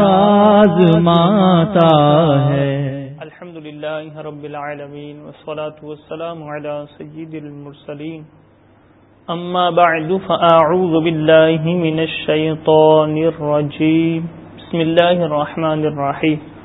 آزماتا ہے۔ الحمد للہ رب العالمین والصلاة والسلام على سید المرسلین۔ اما بعد فاعوذ باللہ من الشیطان الرجیم۔ بسم اللہ الرحمن الرحیم۔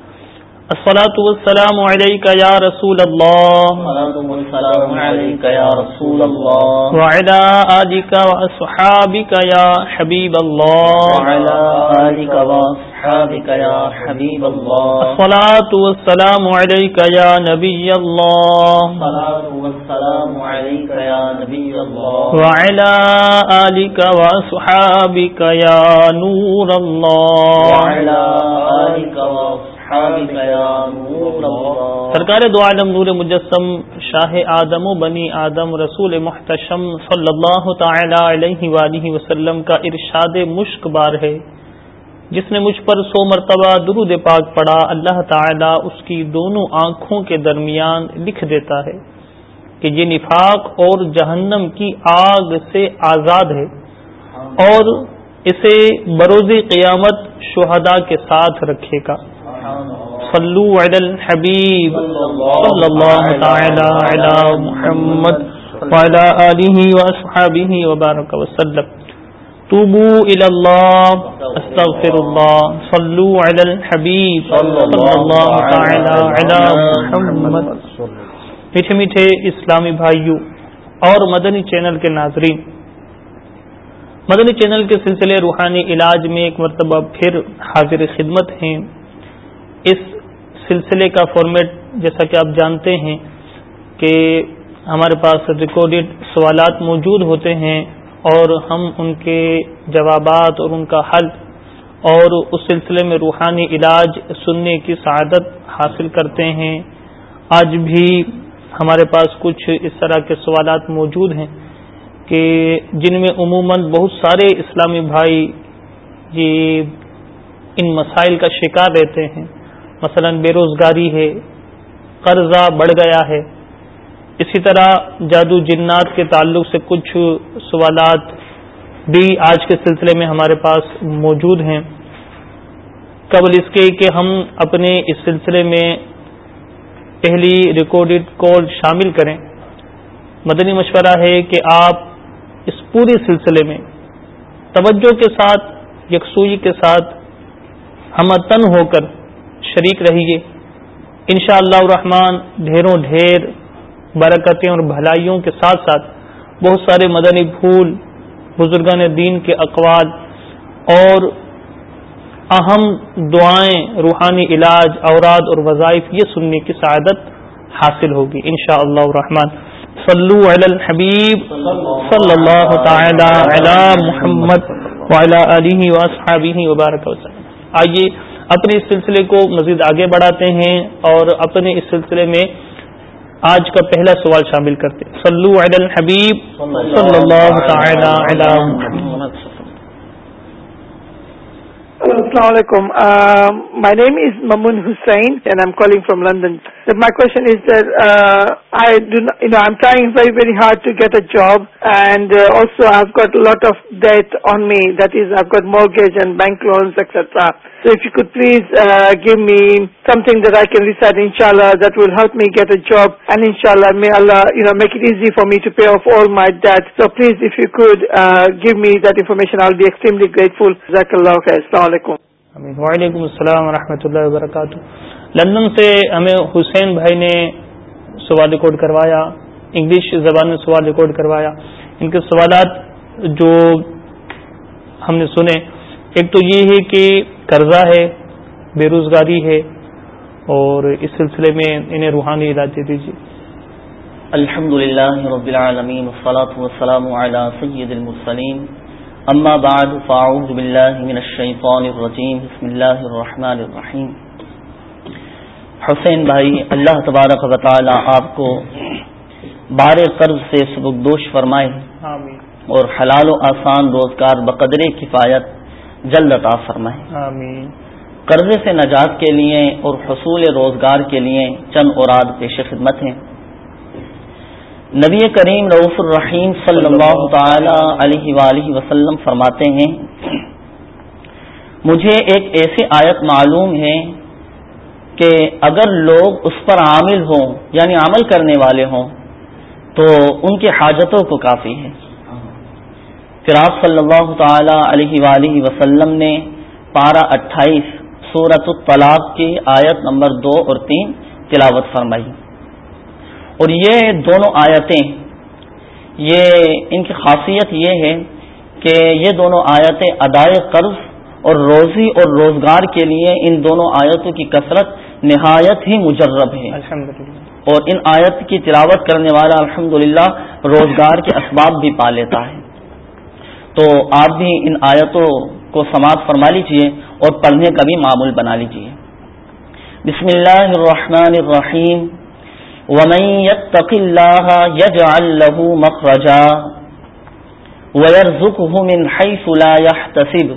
الصلاة والسلام عليك يا رسول الله الصلاة والسلام عليك يا رسول الله وعلى آلك وأصحابك يا حبيب الله وعلى آلك وأصحابك يا حبيب الله. الصلاة والسلام عليك يا نبي الله. الصلاة والسلام عليك يا نبي الله. وعلى آلك وأصحابك يا نور الله. وعلى آلك وأصحابك سرکار دو عالم نور مجسم شاہ آدم و بنی آدم رسول محتشم صلی اللہ تعالی علیہ وآلہ وسلم کا ارشاد مشک بار ہے. جس نے مجھ پر سو مرتبہ درود پاک پڑا اللہ تعالی اس کی دونوں آنکھوں کے درمیان لکھ دیتا ہے کہ یہ نفاق اور جہنم کی آگ سے آزاد ہے اور اسے بروز قیامت شہداء کے ساتھ رکھے گا۔ صلو علی الحبیب صلی اللہ تعالی علی محمد وعلى آلہ واصحابہ وبارک وسلم۔ توبو الى اللہ استغفر اللہ صلو علی الحبیب، صلی اللہ تعالی علی محمد. میٹھے میٹھے اسلامی بھائیوں اور مدنی چینل کے ناظرین، مدنی چینل کے سلسلے روحانی علاج میں ایک مرتبہ پھر حاضر خدمت ہیں۔ اس سلسلے کا فارمیٹ جیسا کہ آپ جانتے ہیں کہ ہمارے پاس ریکارڈڈ سوالات موجود ہوتے ہیں۔ اور ہم ان کے جوابات اور ان کا حل اور اس سلسلے میں روحانی علاج سننے کی سعادت حاصل کرتے ہیں۔ آج بھی ہمارے پاس کچھ اس طرح کے سوالات موجود ہیں کہ جن میں عموماً بہت سارے اسلامی بھائی یہ ان مسائل کا شکار رہتے ہیں۔ مثلا بے روزگاری ہے، قرضہ بڑھ گیا ہے اسی طرح جادو جنات کے تعلق سے کچھ سوالات بھی آج کے سلسلے میں ہمارے پاس موجود ہیں۔ قبل اس کے کہ ہم اپنے اس سلسلے میں پہلی ریکارڈڈ کال شامل کریں، مدنی مشورہ ہے کہ آپ اس پوری سلسلے میں توجہ کے ساتھ، یکسوئی کے ساتھ ہم تن ہو کر شریک رہیے۔ ان شاء اللہ الرحمن، ڈھیروں ڈھیر برکتیں اور بھلائیوں کے ساتھ ساتھ بہت سارے مدنی پھول، بزرگان دین کے اقوال اور اہم دعائیں، روحانی علاج، اوراد اور وظائف، یہ سننے کی سعادت حاصل ہوگی ان اللہ الرحمن۔ صلو علی الحبیب صلی اللہ تعالی علی محمد وبارک وسلم۔ آئیے اپنے اس سلسلے کو مزید آگے بڑھاتے ہیں اور اپنے اس سلسلے میں آج کا پہلا سوال شامل کرتے صلو علی الحبیب صلی اللہ تعالی علی محمد۔ السلام علیکم my name is Mamoon Hussain and I am calling from London my question is that I you know I trying very very hard to get a job and also have lot of debt on me these have got more gas and bank loans etcetera so if you could please give me some thing that I can recite ان شاء اللہ that will help me get a job and ان شاء اللہ may Allah you know make it easy for me to pay off all my debt so please if you could give me that the information I'll be extremely grateful زیک اللہ اف السلام علیکم وعلیکم السلام ورحمۃ اللہ وبرکاتہ. لندن سے ہمیں حسین بھائی نے سوال ریکارڈ کروایا، انگلش زبان میں سوال ریکارڈ کروایا۔ ان کے سوالات جو ہم نے سنے، ایک تو یہ ہے کہ قرضہ ہے، بے روزگاری ہے، اور اس سلسلے میں انہیں روحانی علاج دے دیجیے۔ الحمد للہ رب العالمین، والصلاة والسلام على سید المرسلین۔ اما بعد فاعوذ باللہ من الشیطان الرجیم بسم اللہ الرحمن الرحیم حسین بھائی اللہ تبارک و تعالی آپ کو بار قرض سے سبکدوش فرمائے آمین. اور حلال و آسان روزگار بقدر کفایت جلد عطا فرمائے. آمین. قرضے سے نجات کے لیے اور حصول روزگار کے لیے چند اوراد پیش خدمت ہیں۔ نبی کریم رعف الرحیم صلی اللہ تعالی علیہ وآلہ وسلم فرماتے ہیں، مجھے ایک ایسی آیت معلوم ہے کہ اگر لوگ اس پر عامل ہوں یعنی عمل کرنے والے ہوں، تو ان کی حاجتوں کو کافی ہے۔ پھر آپ صلی اللہ تعالی علیہ وآلہ وسلم نے پارہ اٹھائیس سورت الطلاق کی آیت نمبر دو اور تین تلاوت فرمائی۔ اور یہ دونوں آیتیں یہ ان کی خاصیت یہ ہے کہ یہ دونوں آیتیں ادائے قرض اور روزی اور روزگار کے لیے ان دونوں آیتوں کی کثرت نہایت ہی مجرب ہے۔ اور ان آیت کی تلاوت کرنے والا الحمد روزگار کے اسباب بھی پا لیتا ہے۔ تو آپ بھی ان آیتوں کو سماعت فرما لیجیے اور پڑھنے کا بھی معمول بنا لیجیے بسم اللہ الرحمن الرحیم۔ ومن يتق الله يجعل له مخرجا ويرزقه من حيث لا يحتسب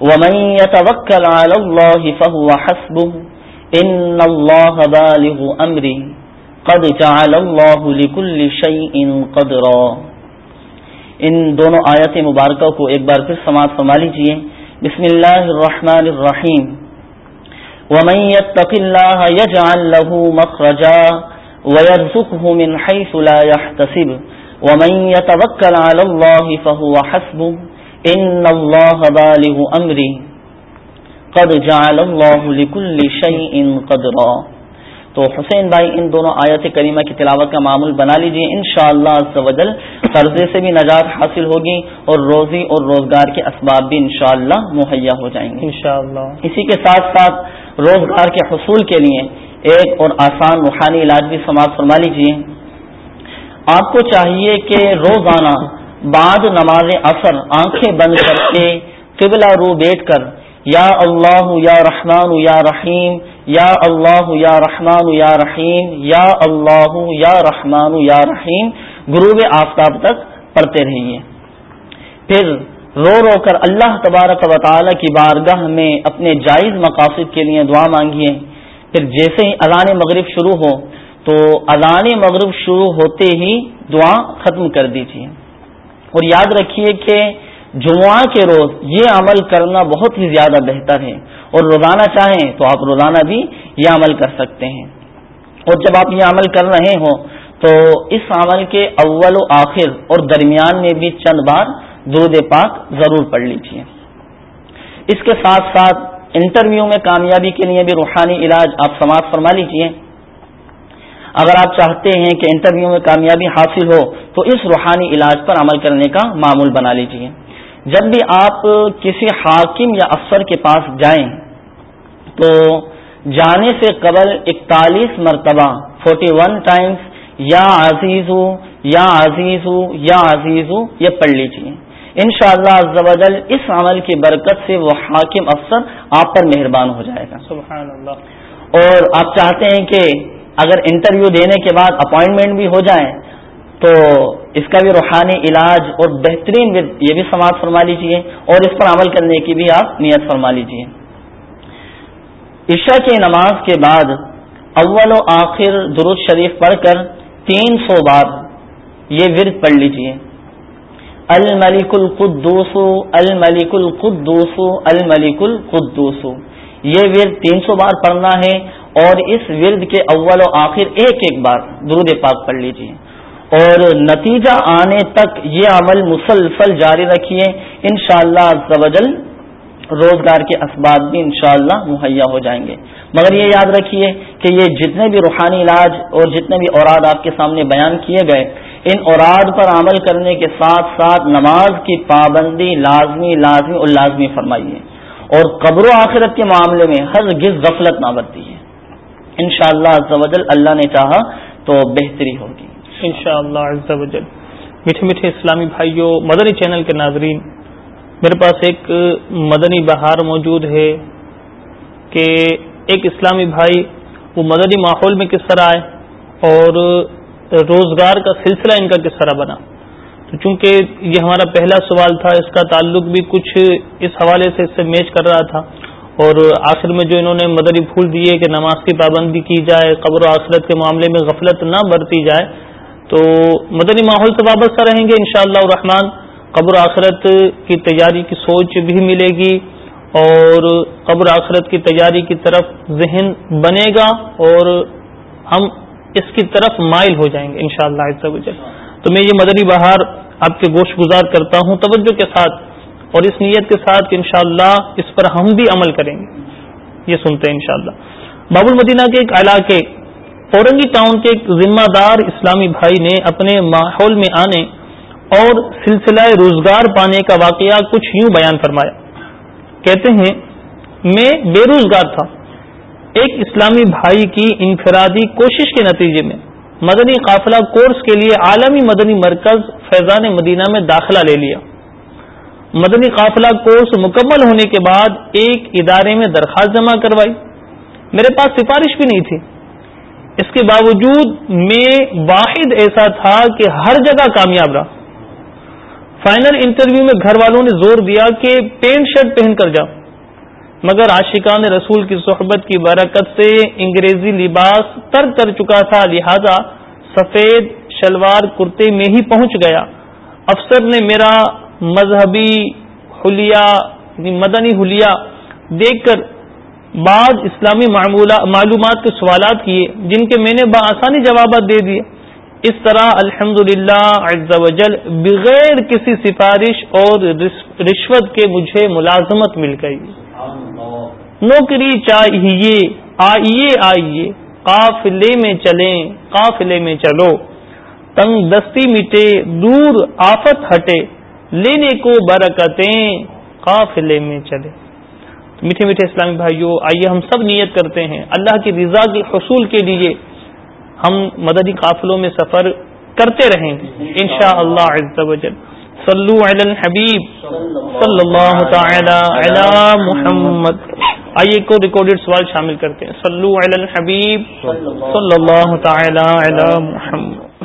ومن يتوكل على الله فهو حسبه إن الله بالغ أمره قد جعل الله لكل شيء قدرا ان دونوں آیت مبارکہ کو ایک بار پھر سماعت فرما لیجیے بسم اللہ الرحمن الرحیم۔ ومن يتق الله يجعل له مخرجا ويرزقه من حيث لا يحتسب. ومن يتوكل على الله فهو حسبه إن الله بالغ أمره. قد جعل الله لكل شيء قدرا. تو حسین بھائی ان دونوں آیت کریمہ کی تلاوت کا معمول بنا لیجیے. انشاءاللہ شاء اللہ قرضے سے بھی نجات حاصل ہوگی اور روزی اور روزگار کے اسباب بھی انشاءاللہ مہیا ہو جائیں گے. انشاءاللہ. اسی کے ساتھ ساتھ روزگار کے حصول کے لیے ایک اور آسان روحانی علاج بھی سماعت فرما لیجیے آپ کو چاہیے کہ روزانہ بعد نماز اثر آنکھیں بند کر کے قبلہ رو بیٹھ کر یا اللہ یا رحمان یا رحیم، یا اللہ یا رحمان یا رحیم، یا اللہ یا رحمان یا رحیم غروب آفتاب تک پڑھتے رہیے۔ پھر رو رو کر اللہ تبارک و تعالی کی بارگاہ میں اپنے جائز مقاصد کے لیے دعا مانگیے۔ پھر جیسے ہی اذان مغرب شروع ہو، تو اذان مغرب شروع ہوتے ہی دعا ختم کر دیجیے اور یاد رکھیے کہ جمعہ کے روز یہ عمل کرنا بہت ہی زیادہ بہتر ہے۔ اور روزانہ چاہیں تو آپ روزانہ بھی یہ عمل کر سکتے ہیں۔ اور جب آپ یہ عمل کر رہے ہوں، تو اس عمل کے اول و آخر اور درمیان میں بھی چند بار درود پاک ضرور پڑھ لیجیے اس کے ساتھ ساتھ انٹرویو میں کامیابی کے لیے بھی روحانی علاج آپ سماعت فرما لیجیے اگر آپ چاہتے ہیں کہ انٹرویو میں کامیابی حاصل ہو، تو اس روحانی علاج پر عمل کرنے کا معمول بنا لیجیے جب بھی آپ کسی حاکم یا افسر کے پاس جائیں، تو جانے سے قبل اکتالیس مرتبہ، فورٹی ون ٹائمس یا عزیز یا عزیز یا عزیز یہ پڑھ لیجیے ان شاء اللہ اس عمل کی برکت سے وہ حاکم افسر آپ پر مہربان ہو جائے گا۔ سبحان اللہ اور آپ چاہتے ہیں کہ اگر انٹرویو دینے کے بعد اپوائنٹمنٹ بھی ہو جائے تو اس کا بھی روحانی علاج اور بہترین یہ بھی سماعت فرما لیجیے اور اس پر عمل کرنے کی بھی آپ نیت فرما لیجیے عشاء کی نماز کے بعد اول و آخر درود شریف پڑھ کر تین سو بار یہ ورد پڑھ لیجیے الملک القدوس الملک القدوس الملک القدوس. یہ ورد تین سو بار پڑھنا ہے اور اس ورد کے اول و آخر ایک ایک بار درود پاک پڑھ لیجیے اور نتیجہ آنے تک یہ عمل مسلسل جاری رکھیے۔ انشاءاللہ شاء اللہ روزگار کے اسباب بھی انشاءاللہ مہیا ہو جائیں گے۔ مگر یہ یاد رکھیے کہ یہ جتنے بھی روحانی علاج اور جتنے بھی اوراد آپ کے سامنے بیان کیے گئے ان اوراد پر عمل کرنے کے ساتھ ساتھ نماز کی پابندی لازمی لازمی اور لازمی فرمائیے۔ اور قبر و آخرت کے معاملے میں ہر گز غفلت نہ برتی ہے۔ ان شاء اللہ اللہ نے چاہا تو بہتری ہوگی۔ ان شاء اللہ میٹھے میٹھے اسلامی بھائیوں، مدنی چینل کے ناظرین، میرے پاس ایک مدنی بہار موجود ہے کہ ایک اسلامی بھائی، وہ مدنی ماحول میں کس طرح آئے اور روزگار کا سلسلہ ان کا کس طرح بنا؟ تو چونکہ یہ ہمارا پہلا سوال تھا، اس کا تعلق بھی کچھ اس حوالے سے اس سے میچ کر رہا تھا۔ اور آخر میں جو انہوں نے مدری پھول دیے کہ نماز کی پابندی کی جائے، قبر و آخرت کے معاملے میں غفلت نہ برتی جائے، تو مدنی ماحول سے وابستہ رہیں گے انشاءاللہ شاء اللہ قبر آخرت کی تیاری کی سوچ بھی ملے گی اور قبر آخرت کی تیاری کی طرف ذہن بنے گا۔ اور ہم اس کی طرف مائل ہو جائیں گے انشاءاللہ شاء اللہ تو میں یہ مدری بہار آپ کے گوشت گزار کرتا ہوں توجہ کے ساتھ اور اس نیت کے ساتھ کہ انشاءاللہ اس پر ہم بھی عمل کریں گے۔ یہ سنتے ہیں انشاءاللہ۔ باب المدینہ کے ایک علاقے، اورنگی ٹاؤن کے ایک ذمہ دار اسلامی بھائی نے اپنے ماحول میں آنے اور سلسلہ روزگار پانے کا واقعہ کچھ یوں بیان فرمایا۔ کہتے ہیں، میں بے روزگار تھا۔ ایک اسلامی بھائی کی انفرادی کوشش کے نتیجے میں مدنی قافلہ کورس کے لیے عالمی مدنی مرکز فیضان مدینہ میں داخلہ لے لیا۔ مدنی قافلہ کورس مکمل ہونے کے بعد ایک ادارے میں درخواست جمع کروائی۔ میرے پاس سفارش بھی نہیں تھی۔ اس کے باوجود میں واحد ایسا تھا کہ ہر جگہ کامیاب رہا۔ فائنل انٹرویو میں گھر والوں نے زور دیا کہ پینٹ شرٹ پہن کر جاؤ۔ مگر عاشقان رسول کی صحبت کی برکت سے انگریزی لباس تر کر چکا تھا، لہذا سفید شلوار کرتے میں ہی پہنچ گیا۔ افسر نے میرا مذہبی حلیہ یعنی مدنی حلیہ دیکھ کر بعد اسلامی معلومات کے سوالات کیے، جن کے میں نے بآسانی جوابات دے دیے۔ اس طرح الحمد للہ وجل بغیر کسی سفارش اور رشوت کے مجھے ملازمت مل گئی۔ نوکری چاہیے، آئیے آئیے۔ قافلے میں چلیں، قافلے میں چلو۔ تنگ دستی مٹے، دور آفت ہٹے۔ لینے کو برکتیں، قافلے میں چلے۔ میٹھے میٹھے اسلامی بھائیوں آئیے ہم سب نیت کرتے ہیں۔ اللہ کی رضا کے حصول کے لیے ہم مددی قافلوں میں سفر کرتے رہیں گے۔ ان شاء اللہ صلو علی الحبیب۔ صلی اللہ تعالی علی محمد۔ آئیے کو ریکارڈیڈ سوال شامل کرتے ہیں۔ صلو علی الحبیب۔ صلی اللہ تعالی علی محمد۔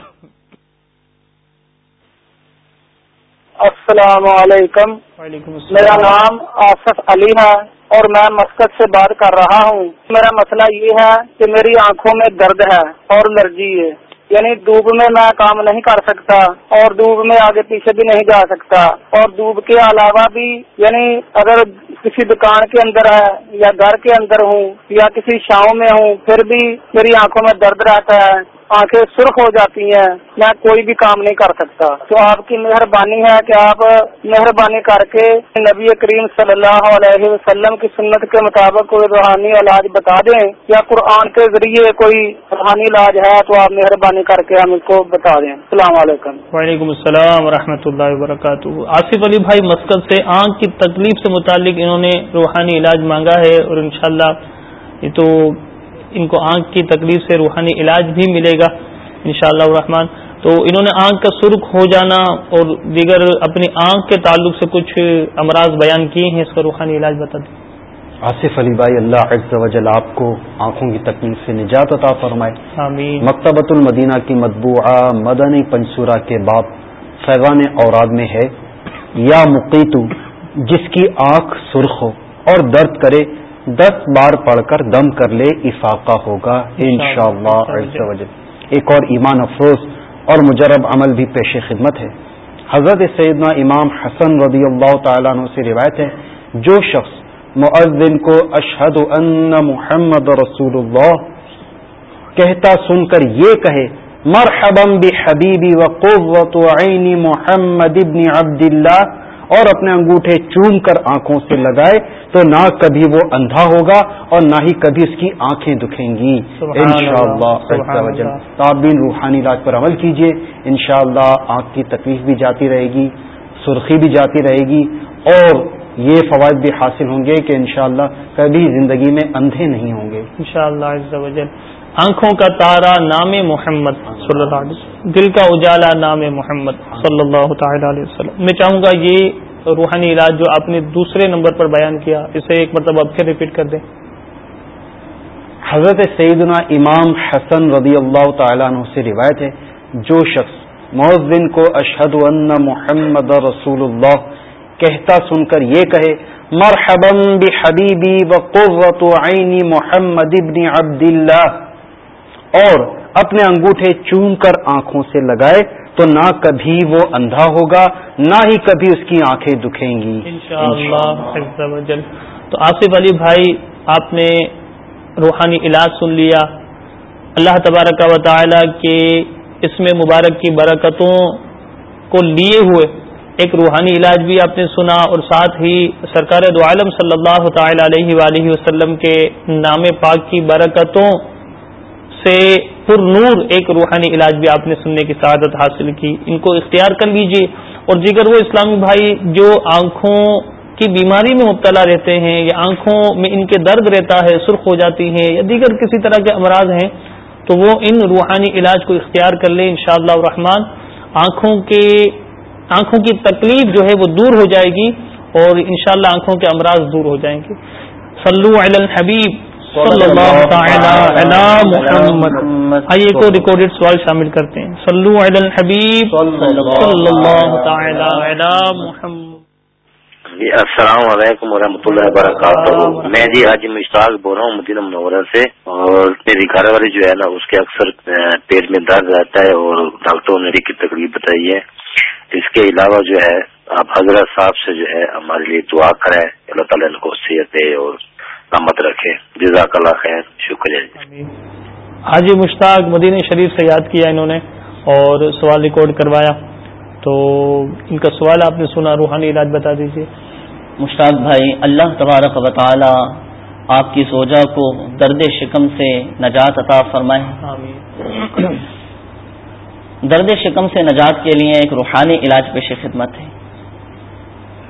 السلام علیکم۔ وعلیکم السلام۔ میرا نام آصف علی ہے اور میں مسکت سے بات کر رہا ہوں۔ میرا مسئلہ یہ ہے کہ میری آنکھوں میں درد ہے اور الرجی ہے۔ یعنی ڈوب میں میں کام نہیں کر سکتا اور ڈوب میں آگے پیچھے بھی نہیں جا سکتا اور ڈوب کے علاوہ بھی یعنی اگر کسی دکان کے اندر ہے یا گھر کے اندر ہوں یا کسی شاؤں میں ہوں، پھر بھی میری آنکھوں میں درد رہتا ہے۔ آنکھیں سرخ ہو جاتی ہیں میں کوئی بھی کام نہیں کر سکتا۔ تو آپ کی مہربانی ہے کہ آپ مہربانی کر کے نبی کریم صلی اللہ علیہ وسلم کی سنت کے مطابق کوئی روحانی علاج بتا دیں یا قرآن کے ذریعے کوئی روحانی علاج ہے تو آپ مہربانی کر کے ہم اس کو بتا دیں۔ السلام علیکم۔ وعلیکم السلام و اللہ وبرکاتہ۔ آصف علی بھائی مسکت سے آنکھ کی تکلیف سے متعلق انہوں نے روحانی علاج مانگا ہے اور انشاءاللہ یہ تو ان کو آنکھ کی تکلیف سے روحانی علاج بھی ملے گا ان شاء اللہ الرحمٰن۔ تو انہوں نے آنکھ کا سرخ ہو جانا اور دیگر اپنی آنکھ کے تعلق سے کچھ امراض بیان کیے ہیں اس کا روحانی علاج بتا دیں۔ آصف علی بھائی اللہ عز و جل آپ کو آنکھوں کی تکلیف سے نجات عطا فرمائے۔ آمین۔ مکتبۃ المدینہ کی مطبوعہ مدنی پنصورہ کے باپ فیضان اوراد میں ہے۔ یا مقیتو جس کی آنکھ سرخ ہو اور درد کرے دس بار پڑھ کر دم کر لے، افاقہ ہوگا ان شاء اللہ ایک اور ایمان افروز اور مجرب عمل بھی پیش خدمت ہے۔ حضرت سیدنا امام حسن رضی اللہ تعالیٰ عنہ سے روایت ہے، جو شخص معذن کو اشہد ان محمد رسول اللہ کہتا سن کر یہ کہے، مرحبا بحبیبی وقوت عینی محمد ابن عبد اللہ اور اپنے انگوٹھے چوم کر آنکھوں سے لگائے تو نہ کبھی وہ اندھا ہوگا اور نہ ہی کبھی اس کی آنکھیں دکھیں گی۔ ان شاء اللہ۔ تابین روحانی علاج پر عمل کیجیے ان شاء اللہ آنکھ کی تکلیف بھی جاتی رہے گی سرخی بھی جاتی رہے گی اور یہ فوائد بھی حاصل ہوں گے کہ انشاءاللہ کبھی زندگی میں اندھے نہیں ہوں گے۔ انشاءاللہ آنکھوں کا تارا نام محمد صلی اللہ علیہ وسلم، دل کا اجالا نام محمد صلی اللہ تعالی علیہ وسلم۔ میں چاہوں گا یہ روحانی علاج جو آپ نے دوسرے نمبر پر بیان کیا، اسے ایک مرتبہ اب پھر ریپیٹ کر دیں۔ حضرت سیدنا امام حسن رضی اللہ تعالیٰ عنہ سے روایت ہے، جو شخص مؤذن کو اشہد ان محمد رسول اللہ کہتا سن کر یہ کہے، مرحبا بحبیبی وقرۃ عینی محمد ابن عبد اللہ اور اپنے انگوٹھے چوم کر آنکھوں سے لگائے تو نہ کبھی وہ اندھا ہوگا، نہ ہی کبھی اس کی آنکھیں دکھیں گی۔ تو آصف علی بھائی، آپ نے روحانی علاج سن لیا۔ اللہ تبارک و تعالی کے اس میں مبارک کی برکتوں کو لیے ہوئے ایک روحانی علاج بھی آپ نے سنا اور ساتھ ہی سرکار دو عالم صلی اللہ تعالی علیہ وآلہ وسلم کے نام پاک کی برکتوں سے پر نور ایک روحانی علاج بھی آپ نے سننے کی سعادت حاصل کی۔ ان کو اختیار کر لیجیے۔ اور دیگر وہ اسلامی بھائی جو آنکھوں کی بیماری میں مبتلا رہتے ہیں یا آنکھوں میں ان کے درد رہتا ہے، سرخ ہو جاتی ہیں یا دیگر کسی طرح کے امراض ہیں، تو وہ ان روحانی علاج کو اختیار کر لیں انشاءاللہ شاء الرحمان آنکھوں کے آنکھوں کی تکلیف جو ہے وہ دور ہو جائے گی اور انشاءاللہ آنکھوں کے امراض دور ہو جائیں گے۔ صلو علی الحبیب۔ صلی اللہ تعالی علی محمد. آئیے کو سوال شامل کرتے ہیں. صلو علی الحبیب. صلی اللہ تعالی علی محمد. جی السلام علیکم ورحمۃ اللہ وبرکاتہ. میں جی حاجی مشتاق بول رہا ہوں مدینہ منورہ سے. اور میری گھر والی جو ہے نا اس کے اکثر پیٹ میں درد رہتا ہے اور ڈاکٹروں نے کی تکلیف بتائی ہے. اس کے علاوہ جو ہے آپ حضرت صاحب سے جو ہے ہمارے لیے دعا کریں۔ اللہ تعالیٰ ان کو صحت دے اور نمت رکھے جزاک اللہ خیر شکریہ۔ جی حاجی مشتاق مدینہ شریف سے یاد کیا انہوں نے اور سوال ریکارڈ کروایا۔ تو ان کا سوال آپ نے سنا روحانی علاج بتا دیجیے مشتاق بھائی اللہ تبارک و تعالی آپ کی سوجا کو درد شکم سے نجات عطا فرمائے۔ درد شکم سے نجات کے لیے ایک روحانی علاج پیش خدمت ہے۔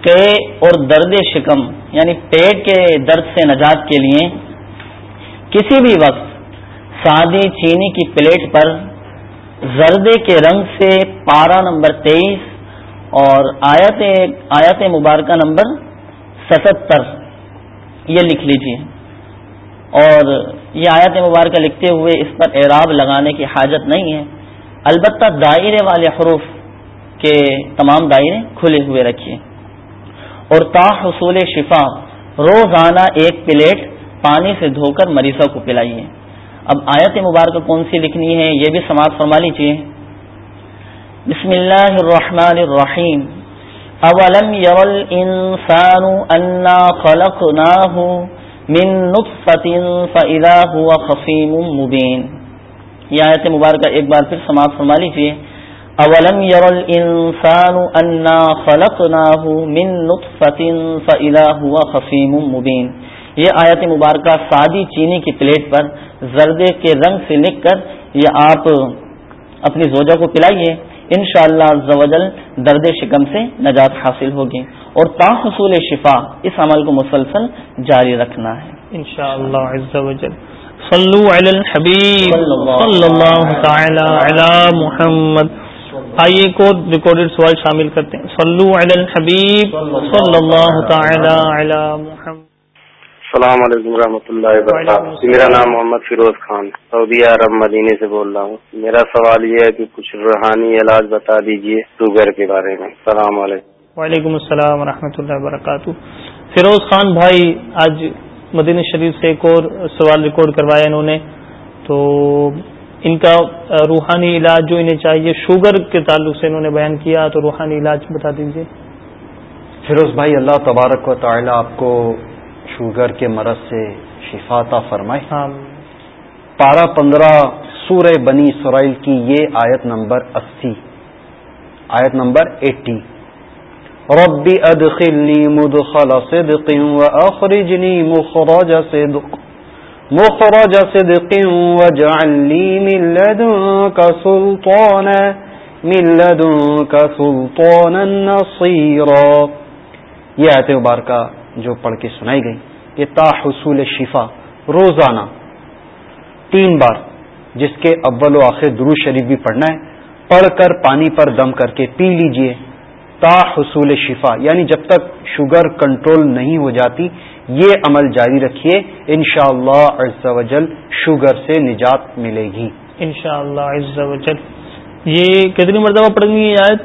کہ اور درد شکم یعنی پیٹ کے درد سے نجات کے لیے کسی بھی وقت سادی چینی کی پلیٹ پر زردے کے رنگ سے پارا نمبر تیئیس اور آیت آیت مبارکہ نمبر ستر یہ لکھ لیجیے اور یہ آیت مبارکہ لکھتے ہوئے اس پر اعراب لگانے کی حاجت نہیں ہے۔ البتہ دائرے والے حروف کے تمام دائرے کھلے ہوئے رکھیے۔ اور تا حصول شفا، روزانہ ایک پلیٹ پانی سے دھو کر مریضوں کو پلائیے۔ اب آیت مبارکہ کون سی لکھنی ہے؟ یہ بھی سماعت فرما لیجیے بسم اللہ الرحمن الرحیم۔ اولم یول انسان انا خلقناہ من نطفة فاذا هو خصیم مبین۔ یہ آیت مبارکہ ایک بار پھر سماعت فرما لیجیے اولم یرل انسان انا خلقناہ من نطفة فاذا هو خصیم مبین یہ آیت مبارکہ سادی چینی کی پلیٹ پر زردے کے رنگ سے لکھ کر یہ آپ اپنی زوجہ کو پلائیے انشاءاللہ شاء اللہ درد شکم سے نجات حاصل ہوگی۔ اور تاحصول شفا اس عمل کو مسلسل جاری رکھنا ہے۔ انشاءاللہ عز و جل۔ صلو علی الحبیب صلی اللہ تعالی علی محمد۔ آئیے کو ریکارڈڈ سوال شامل کرتے ہیں. صلو علی الحبیب. صلی اللہ تعالی علی محمد. السلام علیکم و رحمۃ اللہ وبرکاتہ. میرا نام محمد فیروز خان. سعودی عرب مدینے سے بول رہا ہوں. میرا سوال یہ ہے کہ کچھ روحانی علاج بتا دیجیے شوگر کے بارے میں. السلام علیکم. وعلیکم السلام و اللہ وبرکاتہ. فیروز خان بھائی آج مدینہ شریف سے ایک اور سوال ریکارڈ کروایا انہوں نے. تو ان کا روحانی علاج جو انہیں چاہیے شوگر کے تعلق سے انہوں نے بیان کیا تو روحانی علاج بتا دیجیے فیروز بھائی اللہ تبارک و تعالی آپ کو شوگر کے مرض سے شفاتا فرمائے۔ ہاں پارہ پندرہ سورہ بنی اسرائیل کی یہ آیت نمبر اسی۔ آیت نمبر ایٹی۔ رب ادخلني مدخل صدق واخرجني مخرج صدق۔ مخرج صدق واجعل لي من لدنك سلطانا، من لدنك سلطانا نصيرا۔ یہ آیت مبارکہ جو پڑھ کے سنائی گئی، یہ تا حصول شفا، روزانہ تین بار جس کے اول و آخر درو شریف بھی پڑھنا ہے۔ پڑھ کر پانی پر دم کر کے پی لیجیے۔ تا حصول شفا یعنی جب تک شوگر کنٹرول نہیں ہو جاتی یہ عمل جاری رکھیے ان شاء اللہ شوگر سے نجات ملے گی۔ ان شاء اللہ یہ کتنی مرتبہ پڑھنی ہے آیت؟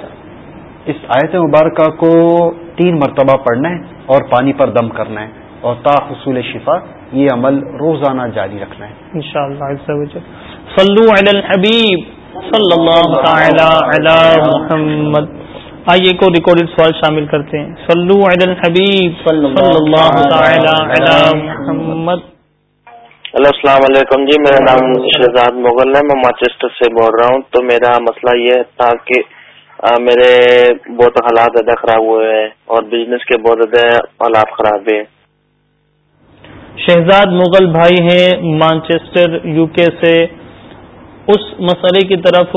اس آیت مبارکہ کو تین مرتبہ پڑھنا ہے اور پانی پر دم کرنا ہے اور تا حصول شفا یہ عمل روزانہ جاری رکھنا ہے۔ ان شاء اللہ صلی اللہ محمد۔ آئیے کو ریکارڈیڈ سوال شامل کرتے ہیں۔ صلو علی الحبیب۔ صلی اللہ تعالی علی محمد۔ السلام علیکم جی میرا نام شہزاد مغل ہے۔ میں مانچسٹر سے بول رہا ہوں۔ تو میرا مسئلہ یہ تھا کہ میرے بہت حالات زیادہ خراب ہوئے ہیں اور بزنس کے بہت زیادہ حالات خراب ہیں۔ شہزاد مغل بھائی ہیں مانچسٹر یو کے سے۔ اس مسئلے کی طرف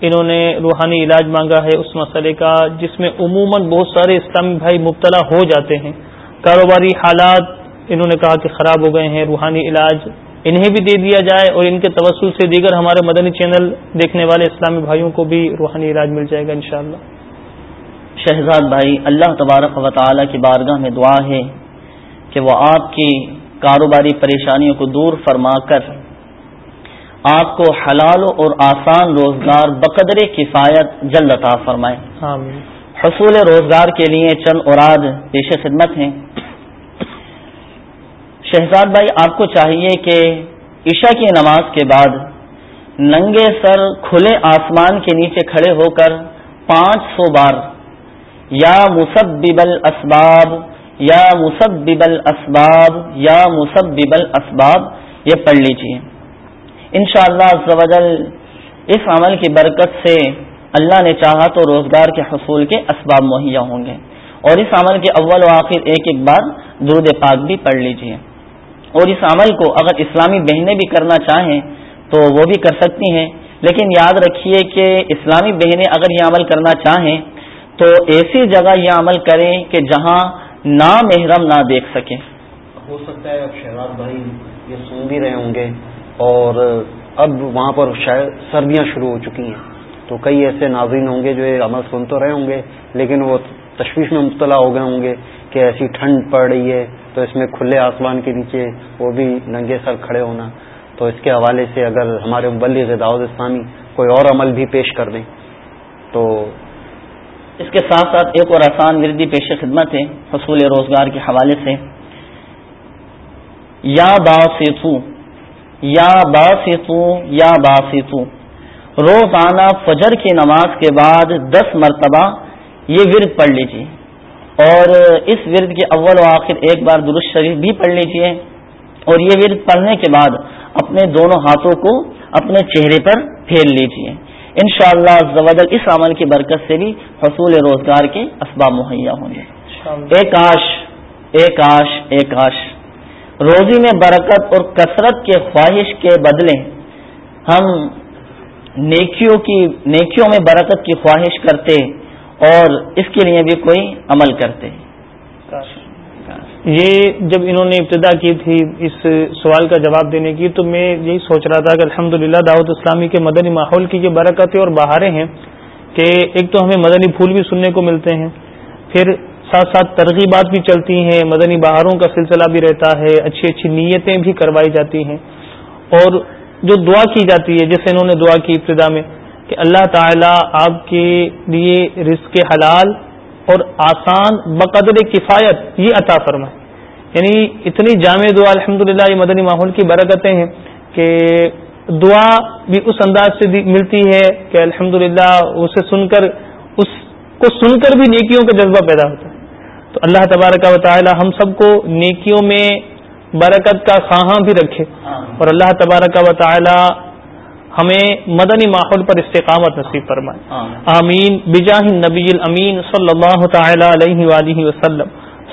انہوں نے روحانی علاج مانگا ہے اس مسئلے کا، جس میں عموماً بہت سارے اسلامی بھائی مبتلا ہو جاتے ہیں۔ کاروباری حالات انہوں نے کہا کہ خراب ہو گئے ہیں، روحانی علاج انہیں بھی دے دیا جائے اور ان کے توسل سے دیگر ہمارے مدنی چینل دیکھنے والے اسلامی بھائیوں کو بھی روحانی علاج مل جائے گا انشاءاللہ۔ شہزاد بھائی، اللہ تبارک و تعالی کی بارگاہ میں دعا ہے کہ وہ آپ کی کاروباری پریشانیوں کو دور فرما کر آپ کو حلال اور آسان روزگار بقدر کفایت جلد عطا فرمائے۔ حصول روزگار کے لیے چند اوراد پیش خدمت ہیں۔ شہزاد بھائی آپ کو چاہیے کہ عشاء کی نماز کے بعد ننگے سر کھلے آسمان کے نیچے کھڑے ہو کر پانچ سو بار یا مصب اسباب یا مصب اسباب یا مصب اسباب یہ پڑھ لیجیے ان شاء اللہ اس عمل کی برکت سے اللہ نے چاہا تو روزگار کے حصول کے اسباب مہیا ہوں گے۔ اور اس عمل کے اول و آخر ایک ایک بار درود پاک بھی پڑھ لیجیے اور اس عمل کو اگر اسلامی بہنیں بھی کرنا چاہیں تو وہ بھی کر سکتی ہیں۔ لیکن یاد رکھیے کہ اسلامی بہنیں اگر یہ عمل کرنا چاہیں تو ایسی جگہ یہ عمل کریں کہ جہاں نا محرم نہ دیکھ سکیں۔ ہو سکتا ہے اب شہزاد بھائی یہ سن بھی رہے ہوں گے۔ اور اب وہاں پر شاید سردیاں شروع ہو چکی ہیں۔ تو کئی ایسے ناظرین ہوں گے جو یہ عمل سن تو رہے ہوں گے، لیکن وہ تشویش میں مبتلا ہو گئے ہوں گے کہ ایسی ٹھنڈ پڑ رہی ہے تو اس میں کھلے آسمان کے نیچے وہ بھی ننگے سر کھڑے ہونا۔ تو اس کے حوالے سے اگر ہمارے مبلی داود اسلامی کوئی اور عمل بھی پیش کر دیں۔ تو اس کے ساتھ ساتھ ایک اور آسان وردی پیش خدمت ہے حصول روزگار کے حوالے سے۔ یا با سیتو یا با سیتو یا با سیتو روزانہ فجر کی نماز کے بعد دس مرتبہ یہ ورد پڑھ لیجیے اور اس ورد کے اول و آخر ایک بار درست شریف بھی پڑھ لیجیے اور یہ ورد پڑھنے کے بعد اپنے دونوں ہاتھوں کو اپنے چہرے پر پھیر لیجیے ان شاء اللہ اس عمل کی برکت سے بھی حصول روزگار کے اسباب مہیا ہوں گے۔ ایک آش ایک آش ایک آش۔ روزی میں برکت اور کثرت کے خواہش کے بدلے ہم نیکیوں کی نیکیوں میں برکت کی خواہش کرتے اور اس کے لیے بھی کوئی عمل کرتے۔ یہ جب انہوں نے ابتدا کی تھی اس سوال کا جواب دینے کی تو میں یہی سوچ رہا تھا کہ الحمد للہ دعوت اسلامی کے مدنی ماحول کی یہ برکتیں اور بہاریں ہیں کہ ایک تو ہمیں مدنی پھول بھی سننے کو ملتے ہیں، پھر ساتھ ساتھ ترغیبات بھی چلتی ہیں، مدنی بہاروں کا سلسلہ بھی رہتا ہے، اچھی اچھی نیتیں بھی کروائی جاتی ہیں۔ اور جو دعا کی جاتی ہے، جیسے انہوں نے دعا کی ابتدا میں کہ اللہ تعالی آپ کے لیے رزق حلال اور آسان بقدر کفایت یہ عطا فرمائے۔ یعنی اتنی جامع دعا الحمد یہ مدنی ماحول کی برکتیں ہیں کہ دعا بھی اس انداز سے ملتی ہے کہ الحمد اسے سن کر، اس کو سن کر بھی نیکیوں کا جذبہ پیدا ہوتا ہے۔ تو اللہ تبارک و تعالی ہم سب کو نیکیوں میں برکت کا خواہاں بھی رکھے۔ اور اللہ تبارک و تعالی ہمیں مدنی ماحول پر استقامت نصیب فرمائے۔ آمین۔ بجاہ نبی الامین صلی اللہ تعالی علیہ وآلہ وسلم۔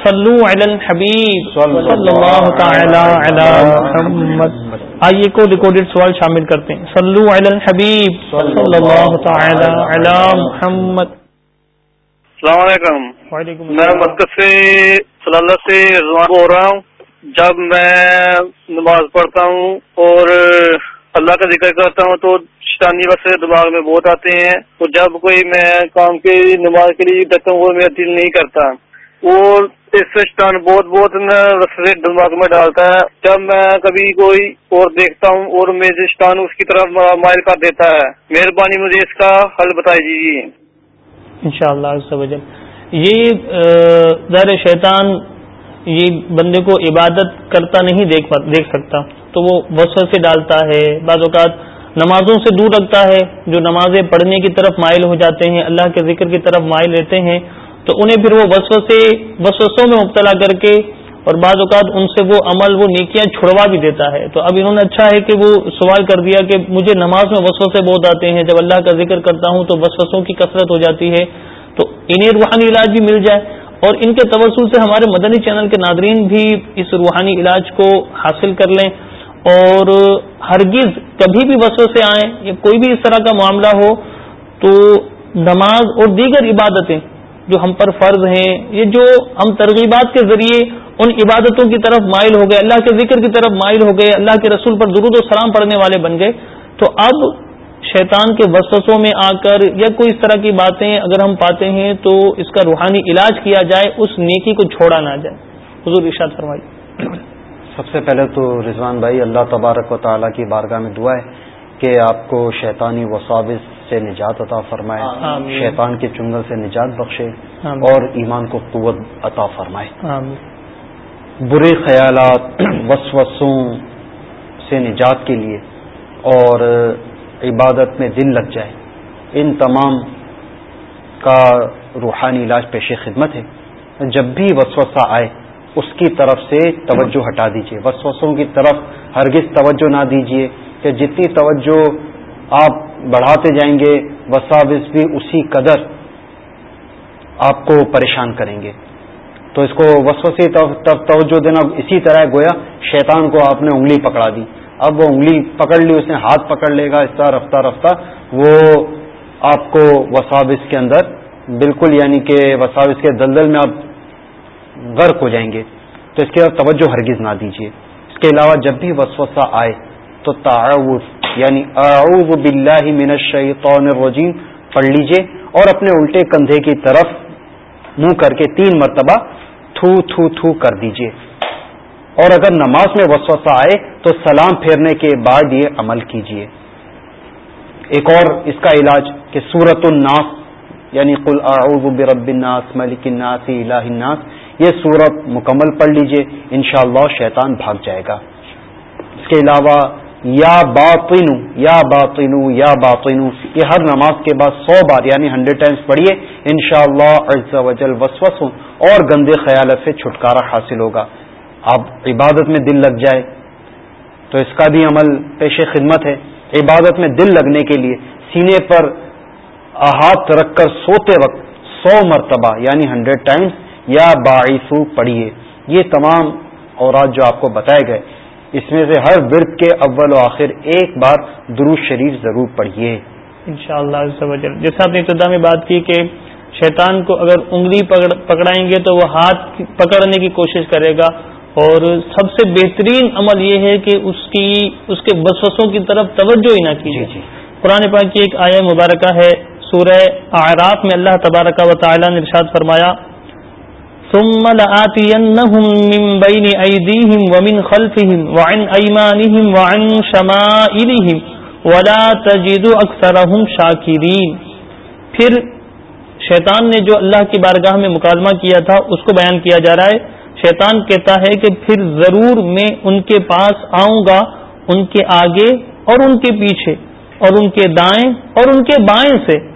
صلو علی الحبیب۔ صلی اللہ تعالی علی محمد۔ آئیے کو ریکارڈڈ سوال شامل کرتے ہیں۔ صلو علی الحبیب۔ صلی اللہ تعالی علی محمد۔ السلام علیکم۔ وعلیکم میں مرکز سے صلی اللہ سے ہو رہا ہوں۔ جب میں نماز پڑھتا ہوں اور اللہ کا ذکر کرتا ہوں تو شیطانی ویسے دماغ میں بہت آتے ہیں۔ تو جب کوئی میں کام کی نماز کے لیے ہوں وہ میرا دل نہیں کرتا۔ اور اس سے شیطان بہت بہت وسے دماغ میں ڈالتا ہے۔ جب میں کبھی کوئی اور دیکھتا ہوں اور میرے شیطان اس کی طرف مائل کر دیتا ہے مہربانی مجھے اس کا حل بتائی دیجیے ان شاء اللہ یہ ظاہر شیطان یہ بندے کو عبادت کرتا نہیں دیکھ دیکھ سکتا۔ تو وہ وسو سے ڈالتا ہے۔ بعض اوقات نمازوں سے دور رکھتا ہے۔ جو نمازیں پڑھنے کی طرف مائل ہو جاتے ہیں، اللہ کے ذکر کی طرف مائل رہتے ہیں۔ تو انہیں پھر وہ وسوسے، وسوسوں میں مبتلا کر کے اور بعض اوقات ان سے وہ عمل، وہ نیکیاں چھڑوا بھی دیتا ہے۔ تو اب انہوں نے اچھا ہے کہ وہ سوال کر دیا کہ مجھے نماز میں وسوسے بہت آتے ہیں۔ جب اللہ کا ذکر کرتا ہوں تو وسوسوں کی کثرت ہو جاتی ہے۔ تو انہیں روحانی علاج بھی مل جائے اور ان کے توسل سے ہمارے مدنی چینل کے ناظرین بھی اس روحانی علاج کو حاصل کر لیں اور ہرگز کبھی بھی وسوسے آئیں یا کوئی بھی اس طرح کا معاملہ ہو تو نماز اور دیگر عبادتیں جو ہم پر فرض ہیں یہ جو ہم ترغیبات کے ذریعے ان عبادتوں کی طرف مائل ہو گئے، اللہ کے ذکر کی طرف مائل ہو گئے، اللہ کے رسول پر درود و سلام پڑھنے والے بن گئے، تو اب شیطان کے وسوسوں میں آ کر یا کوئی اس طرح کی باتیں اگر ہم پاتے ہیں تو اس کا روحانی علاج کیا جائے اس نیکی کو چھوڑا نہ جائے۔ حضور ارشاد فرمائی۔ سب سے پہلے تو رضوان بھائی اللہ تبارک و تعالیٰ کی بارگاہ میں دعا ہے کہ آپ کو شیطانی وساوس سے نجات عطا فرمائے شیطان کے چنگل سے نجات بخشے اور ایمان کو قوت عطا فرمائے۔ برے خیالات وسوسوں سے نجات کے لیے اور عبادت میں دل لگ جائے۔ ان تمام کا روحانی علاج پیش خدمت ہے۔ جب بھی وسوسہ آئے، اس کی طرف سے توجہ ہٹا دیجیے وسوسوں کی طرف ہرگز توجہ نہ دیجیے کہ جتنی توجہ آپ بڑھاتے جائیں گے، وساوس بھی اسی قدر آپ کو پریشان کریں گے۔ تو اس کو وسوسی توجہ دینا، اسی طرح گویا شیطان کو آپ نے انگلی پکڑا دی۔ اب وہ انگلی پکڑ لی، اس نے ہاتھ پکڑ لے گا، اس طرح رفتہ رفتہ، وہ آپ کو وساوس کے اندر، بالکل یعنی کہ وساوس کے دلدل میں آپ غرق ہو جائیں گے۔ تو اس کے بعد توجہ ہرگز نہ دیجیے اس کے علاوہ جب بھی وسوسہ آئے، تو تعاوف یعنی اعوذ باللہ من الشیطان الرجیم، پڑھ لیجیے اور اپنے الٹے کندھے کی طرف منہ کر کے تین مرتبہ تھو تھو تھو کر دیجیے۔ اور اگر نماز میں وسوسہ آئے تو سلام پھیرنے کے بعد یہ عمل کیجیے۔ ایک اور اس کا علاج کہ سورت الناس یعنی قل اعوذ برب الناس، ملک الناس، الہ الناس، یہ سورت مکمل پڑھ لیجیے، انشاءاللہ شیطان بھاگ جائے گا۔ اس کے علاوہ یا باطنو یا باطنو یا باطنو، یہ ہر نماز کے بعد سو بار یعنی ہنڈریڈ ٹائمز پڑھیے ان شاء اللہ وجل وسوس اور گندے خیالت سے چھٹکارا حاصل ہوگا۔ اب عبادت میں دل لگ جائے، تو اس کا بھی عمل پیش خدمت ہے۔ عبادت میں دل لگنے کے لیے سینے پر ہاتھ رکھ کر سوتے وقت سو مرتبہ یعنی ہنڈریڈ ٹائمز، یا باعثو پڑھیے۔ یہ تمام اورات جو آپ کو بتائے گئے، اس میں سے ہر ورد کے اول و آخر ایک بار دروش شریف ضرور پڑھیے۔ ان شاء اللہ جیسا آپ نے ابتدا میں بات کی کہ شیطان کو اگر انگلی پکڑائیں گے تو وہ ہاتھ پکڑنے کی کوشش کرے گا۔ اور سب سے بہترین عمل یہ ہے کہ اس کی اس کے بسوسوں کی طرف توجہ ہی نہ کیجیے جی، جی۔ قرآن پاک کی ایک آیا مبارکہ ہے سورہ آراف میں اللہ تبارک و تعالیٰ نے ارشاد فرمایا ثم لآتينهم من بين أيديهم ومن خلفهم وعن أيمانهم وعن شمائلهم ولا تجد أكثرهم شاكرين پھر شیطان نے جو اللہ کی بارگاہ میں مکالمہ کیا تھا اس کو بیان کیا جا رہا ہے شیطان کہتا ہے کہ پھر ضرور میں ان کے پاس آؤں گا، ان کے آگے اور ان کے پیچھے، اور ان کے دائیں اور ان کے بائیں سے۔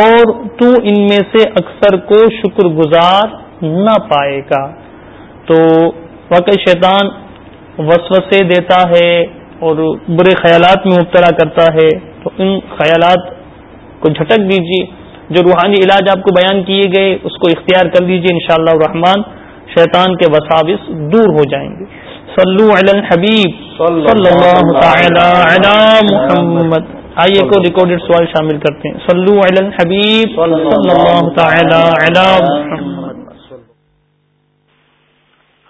اور تو ان میں سے اکثر کو شکر گزار نہ پائے گا۔ تو واقعی شیطان وسوسے دیتا ہے اور برے خیالات میں مبتلا کرتا ہے۔ تو ان خیالات کو جھٹک دیجیے جو روحانی علاج آپ کو بیان کیے گئے، اس کو اختیار کر لیجیے انشاءاللہ شاء الرحمان شیطان کے وساوس دور ہو جائیں گے۔ صلو علی الحبیب۔ صلی اللہ تعالی علی محمد۔ آئیے کو ریکارڈیڈ سوال شامل کرتے ہیں۔ صلو علی الحبیب۔ صلی اللہ تعالی علی محمد۔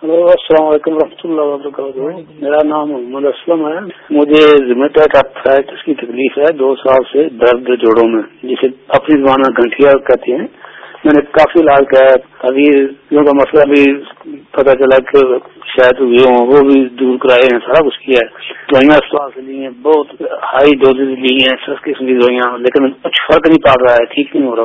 ہلو السلام علیکم و اللہ وبرکاتہ۔ میرا نام محمد اسلم ہے۔ مجھے زمیٹائٹ آرتھرائٹس کی تکلیف ہے دو سال سے درد جوڑوں میں جسے اپنی زبان گھنٹیا کہتے ہیں۔ میں نے کافی علاج کیا ہے۔ ابھی کا مسئلہ بھی پتا چلا کہ شاید وہ بھی دور کرائے ہیں، سارا کچھ کیا ہے۔ دوائیاں اسپتال سے لی ہیں، بہت ہائی ڈوزز لی ہیں سس قسم کی دوائیاں، لیکن کچھ فرق نہیں پڑ رہا ہے، ٹھیک نہیں ہو رہا۔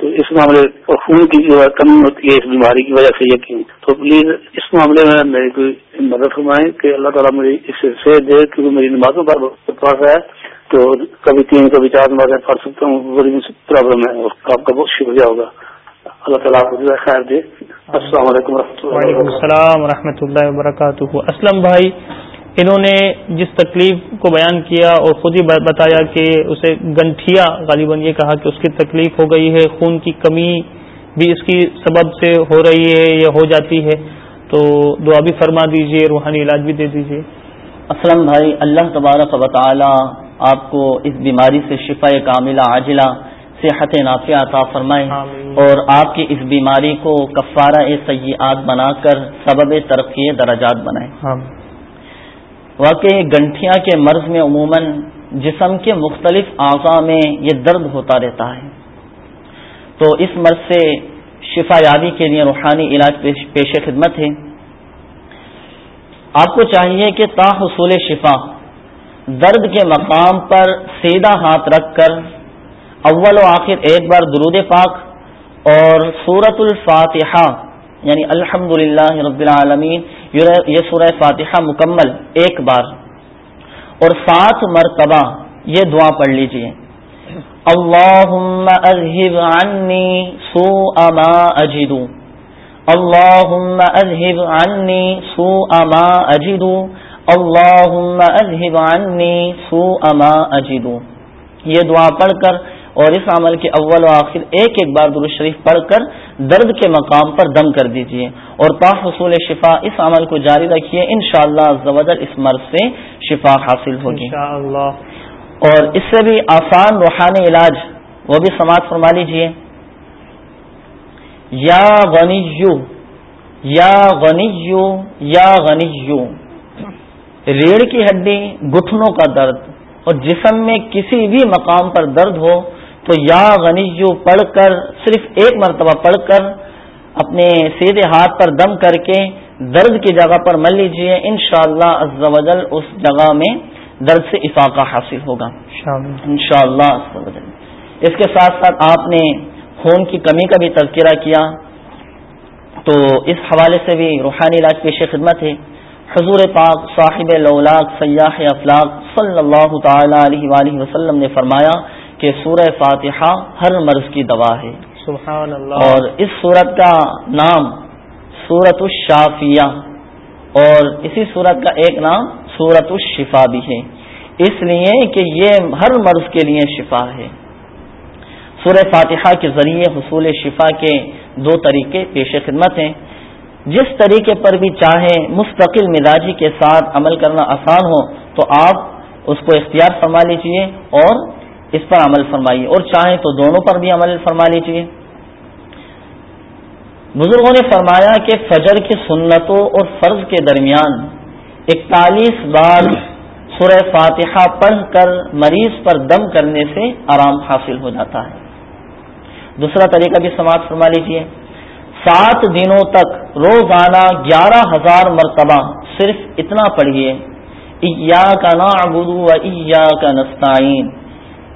تو اس معاملے اور خون کی جو کمی ہوتی ہے اس بیماری کی وجہ سے یقین۔ تو پلیز اس معاملے میں میری کوئی مدد فرمائیں کہ اللہ تعالیٰ میری اس سے دے، کیونکہ میری نمازوں پر پڑ رہا ہے۔ تو کبھی تین، کبھی چار باتیں پڑھ سکتا ہوں بڑی پرابلم ہے آپ کا بہت شکریہ ہوگا۔ اللہ تعالیٰ کو خیر دے۔ السلام علیکم وعلیکم السلام و رحمۃ اللہ وبرکاتہ۔ اسلم بھائی انہوں نے جس تکلیف کو بیان کیا اور خود ہی بتایا کہ اسے گنٹھیا غالباً یہ کہا کہ اس کی تکلیف ہو گئی ہے خون کی کمی بھی اس کی سبب سے ہو رہی ہے یا ہو جاتی ہے۔ تو دعا بھی فرما دیجیے روحانی علاج بھی دے دیجیے۔ اسلم بھائی اللہ تبارک و تعالی آپ کو اس بیماری سے شفا کاملہ عاجلہ صحت نافیہ عطا فرمائے اور آپ کی اس بیماری کو کفارہ سیاحت بنا کر سبب ترقی درجات بنائے واقعی گنٹھیاں کے مرض میں عموماً جسم کے مختلف اعضاء میں یہ درد ہوتا رہتا ہے۔ تو اس مرض سے شفا یابی کے لیے روحانی علاج پیش خدمت ہے۔ آپ کو چاہیے کہ تا حصول شفا درد کے مقام پر سیدھا ہاتھ رکھ کر اول و آخر ایک بار درود پاک اور سورت الفاتحہ یعنی الحمد رب العالمین یہ سورہ فاتحہ مکمل ایک بار۔ اور سات مرتبہ یہ دعا پڑھ لیجیے۔ اللہم اذہب عنی سوء ما اجدو۔ اللہم اذہب عنی سوء ما اجدو۔ اللہم اذہب عنی سوء ما اجدو۔ یہ دعا پڑھ کر اور اس عمل کے اول و آخر ایک ایک بار درست شریف پڑھ کر درد کے مقام پر دم کر دیجیے اور پا حصول شفا اس عمل کو جاری رکھیے ان شاء اللہ اس مرض سے شفا حاصل ہوگی۔ اور اس سے بھی آسان روحانی علاج وہ بھی سماعت فرما لیجیے یا غنی یا غنی یا غنی ریڑھ کی ہڈی گٹھنوں کا درد اور جسم میں کسی بھی مقام پر درد ہو تو یا غنیجو پڑھ کر صرف ایک مرتبہ پڑھ کر اپنے سیدھے ہاتھ پر دم کر کے درد کی جگہ پر مل لیجیے ان شاء اللہ اس جگہ میں درد سے افاقہ حاصل ہوگا۔ ان شاء اللہ اس کے ساتھ ساتھ آپ نے خون کی کمی کا بھی تذکرہ کیا۔ تو اس حوالے سے بھی روحانی علاج پیش خدمت ہے۔ حضور پاک صاحب لولاق سیاح افلاق صلی اللہ تعالی علیہ وآلہ وسلم نے فرمایا کہ سورہ فاتحہ ہر مرض کی دوا ہے۔ سبحان اللہ اور اس سورت کا نام سورت الشافیہ اور اسی سورت کا ایک نام سورت الشفا بھی ہے۔ اس لیے کہ یہ ہر مرض کے لیے شفا ہے۔ سورہ فاتحہ کے ذریعے حصول شفا کے دو طریقے پیش خدمت ہیں۔ جس طریقے پر بھی چاہے مستقل مزاجی کے ساتھ عمل کرنا آسان ہو تو آپ اس کو اختیار فرما لیجیے اور اس پر عمل فرمائیے اور چاہیں تو دونوں پر بھی عمل فرما لیجیے بزرگوں نے فرمایا کہ فجر کی سنتوں اور فرض کے درمیان اکتالیس بار سورہ فاتحہ پڑھ کر مریض پر دم کرنے سے آرام حاصل ہو جاتا ہے۔ دوسرا طریقہ بھی سماعت فرما لیجیے سات دنوں تک روزانہ گیارہ ہزار مرتبہ صرف اتنا پڑھیے۔ ایا کا نا ابو ایا کا نستعین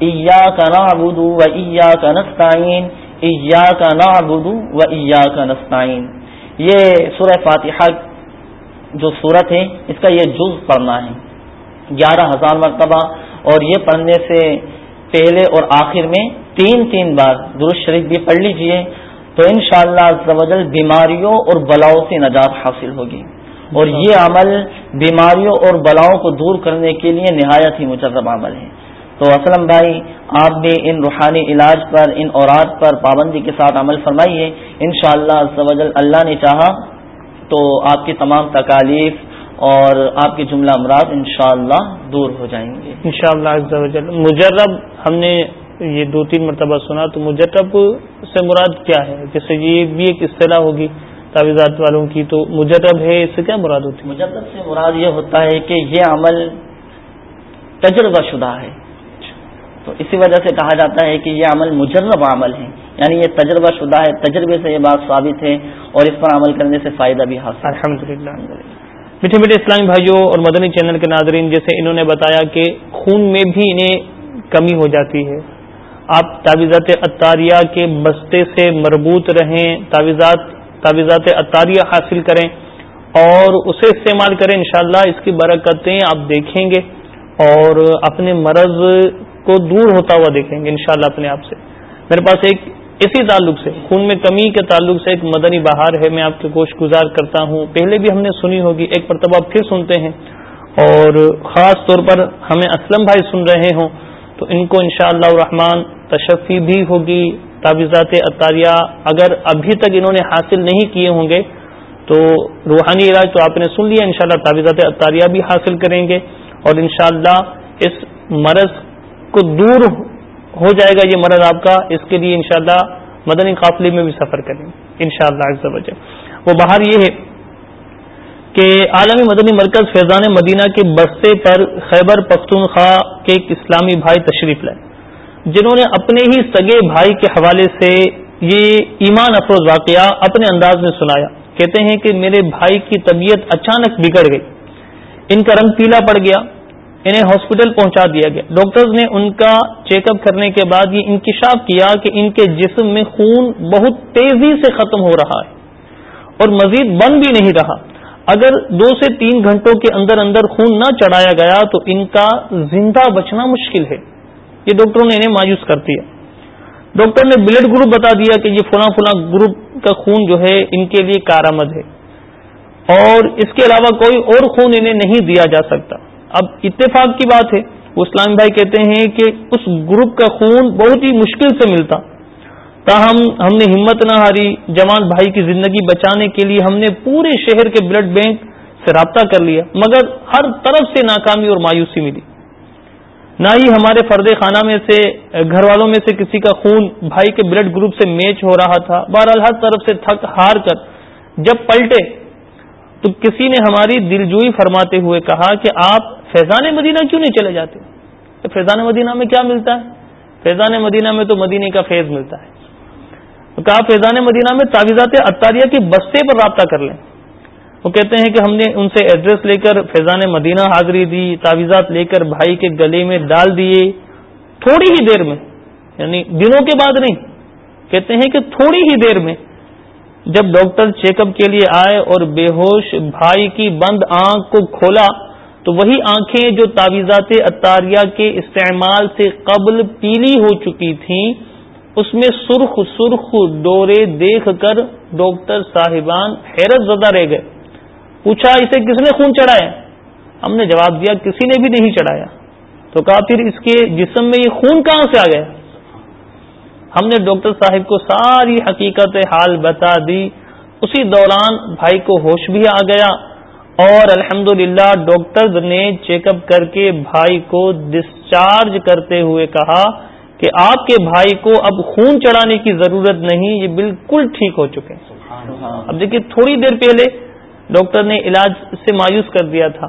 ایاک نعبد و ایاک نستعین نعبد و ایاک نستعین یہ سورہ فاتحہ جو صورت ہے، اس کا یہ جز پڑھنا ہے۔ گیارہ ہزار مرتبہ اور یہ پڑھنے سے پہلے اور آخر میں تین تین بار درست شریف بھی پڑھ لیجیے، تو انشاءاللہ شاء اللہ بیماریوں اور بلاؤں سے نجات حاصل ہوگی۔ اور یہ عمل بیماریوں اور بلاؤں کو دور کرنے کے لیے نہایت ہی مجرب عمل ہے۔ تو اسلم بھائی آپ بھی ان روحانی علاج پر ان اورات پر پابندی کے ساتھ عمل فرمائیے۔ ان شاء اللہ اللہ نے چاہا تو آپ کی تمام تکالیف اور آپ کے جملہ امراض ان شاء اللہ دور ہو جائیں گے۔ ان شاء اللہ مجرب ہم نے یہ دو تین مرتبہ سنا تو مجرب سے مراد کیا ہے؟ جیسے یہ بھی ایک اصطلاح ہوگی تعویذات والوں کی تو مجرب ہے اس سے کیا مراد ہوتی ہے؟ مجرب سے مراد یہ ہوتا ہے کہ یہ عمل تجربہ شدہ ہے۔ تو اسی وجہ سے کہا جاتا ہے کہ یہ عمل مجرب عمل ہے یعنی یہ تجربہ شدہ ہے، تجربے سے یہ بات ثابت ہے اور اس پر عمل کرنے سے فائدہ بھی حاصل الحمد للہ میٹھے میٹھے اسلامی بھائیوں اور مدنی چینل کے ناظرین، جیسے انہوں نے بتایا کہ خون میں بھی انہیں کمی ہو جاتی ہے۔ آپ تعویذات اطاریہ کے بستے سے مربوط رہیں، تعویذات تعویذات اطاریہ حاصل کریں اور اسے استعمال کریں، انشاءاللہ اس کی برکتیں آپ دیکھیں گے اور اپنے مرض کو دور ہوتا ہوا دیکھیں گے انشاءاللہ اپنے آپ سے۔ میرے پاس ایک اسی تعلق سے، خون میں کمی کے تعلق سے ایک مدنی بہار ہے، میں آپ کے گوشت گزار کرتا ہوں۔ پہلے بھی ہم نے سنی ہوگی، ایک مرتبہ پھر سنتے ہیں۔ اور خاص طور پر ہمیں اسلم بھائی سن رہے ہوں، تو ان کو انشاءاللہ شاء تشفی بھی ہوگی۔ تعویذات اطاریہ، اگر ابھی تک انہوں نے حاصل نہیں کیے ہوں گے، تو روحانی علاج تو آپ نے سن لیا۔ انشاءاللہ شاء تعویذات اطاریہ بھی حاصل کریں گے۔ اور انشاءاللہ اس مرض کو دور ہو جائے گا یہ مرض آپ کا، اس کے لیے انشاءاللہ مدنی قافلے میں بھی سفر کریں گے ان شاء اللہ وہ باہر یہ ہے کہ عالمی مدنی مرکز فیضان مدینہ کے بستے پر خیبر پختونخوا کے ایک اسلامی بھائی تشریف لائے، جنہوں نے اپنے ہی سگے بھائی کے حوالے سے یہ ایمان افروز واقعہ اپنے انداز میں سنایا۔ کہتے ہیں کہ میرے بھائی کی طبیعت اچانک بگڑ گئی، ان کا رنگ پیلا پڑ گیا۔ انہیں ہاسپٹل پہنچا دیا گیا۔ ڈاکٹرز نے ان کا چیک اپ کرنے کے بعد یہ انکشاف کیا کہ ان کے جسم میں خون بہت تیزی سے ختم ہو رہا ہے اور مزید بند بھی نہیں رہا۔ اگر دو سے تین گھنٹوں کے اندر اندر خون نہ چڑھایا گیا تو ان کا زندہ بچنا مشکل ہے۔ یہ ڈاکٹروں نے انہیں مایوس کر دیا۔ ڈاکٹر نے بلڈ گروپ بتا دیا کہ یہ فلاں فلاں گروپ کا خون جو ہے ان کے لیے کارآمد ہے اور اس کے علاوہ کوئی اور خون انہیں نہیں دیا جا سکتا۔ اب اتفاق کی بات ہے۔ وہ اسلام بھائی کہتے ہیں کہ اس گروپ کا خون بہت ہی مشکل سے ملتا۔ تاہم، ہم نے ہمت نہ ہاری۔ جوان بھائی کی زندگی بچانے کے لیے ہم نے پورے شہر کے بلڈ بینک سے رابطہ کر لیا، مگر ہر طرف سے ناکامی اور مایوسی ملی۔ نہ ہی ہمارے فرد خانہ میں سے، گھر والوں میں سے کسی کا خون بھائی کے بلڈ گروپ سے میچ ہو رہا تھا۔ بہرحال، ہر طرف سے تھک ہار کر جب پلٹے، تو کسی نے ہماری دلجوئی فرماتے ہوئے کہا کہ آپ فیضان مدینہ کیوں نہیں چلے جاتے؟ تو فیضان مدینہ میں کیا ملتا ہے؟ فیضان مدینہ میں تو مدینہ کا فیض ملتا ہے۔ تو کہا فیضان مدینہ میں تعویذات اطاریہ کے بستے پر رابطہ کر لیں۔ وہ کہتے ہیں کہ ہم نے ان سے ایڈریس لے کر فیضان مدینہ حاضری دی تعویذات لے کر بھائی کے گلے میں ڈال دیے۔ تھوڑی ہی دیر میں یعنی دنوں کے بعد نہیں، کہتے ہیں کہ تھوڑی ہی دیر میں جب ڈاکٹر چیک اپ کے لیے آئے اور بے ہوش بھائی کی بند آنکھ کو کھولا تو وہی آنکھیں جو تعویذات اطاریہ کے استعمال سے قبل پیلی ہو چکی تھیں، اس میں سرخ سرخ ڈورے دیکھ کر ڈاکٹر صاحبان حیرت زدہ رہ گئے۔ پوچھا، اسے کس نے خون چڑھایا؟ ہم نے جواب دیا، کسی نے بھی نہیں چڑھایا۔ تو کہا، پھر اس کے جسم میں یہ خون کہاں سے آ گیا؟ ہم نے ڈاکٹر صاحب کو ساری حقیقت حال بتا دی۔ اسی دوران بھائی کو ہوش بھی آ گیا۔ اور الحمد للہ ڈاکٹر نے چیک اپ کر کے بھائی کو ڈسچارج کرتے ہوئے کہا کہ آپ کے بھائی کو اب خون چڑھانے کی ضرورت نہیں یہ بالکل ٹھیک ہو چکے اب دیکھیے تھوڑی دیر پہلے ڈاکٹر نے علاج سے مایوس کر دیا تھا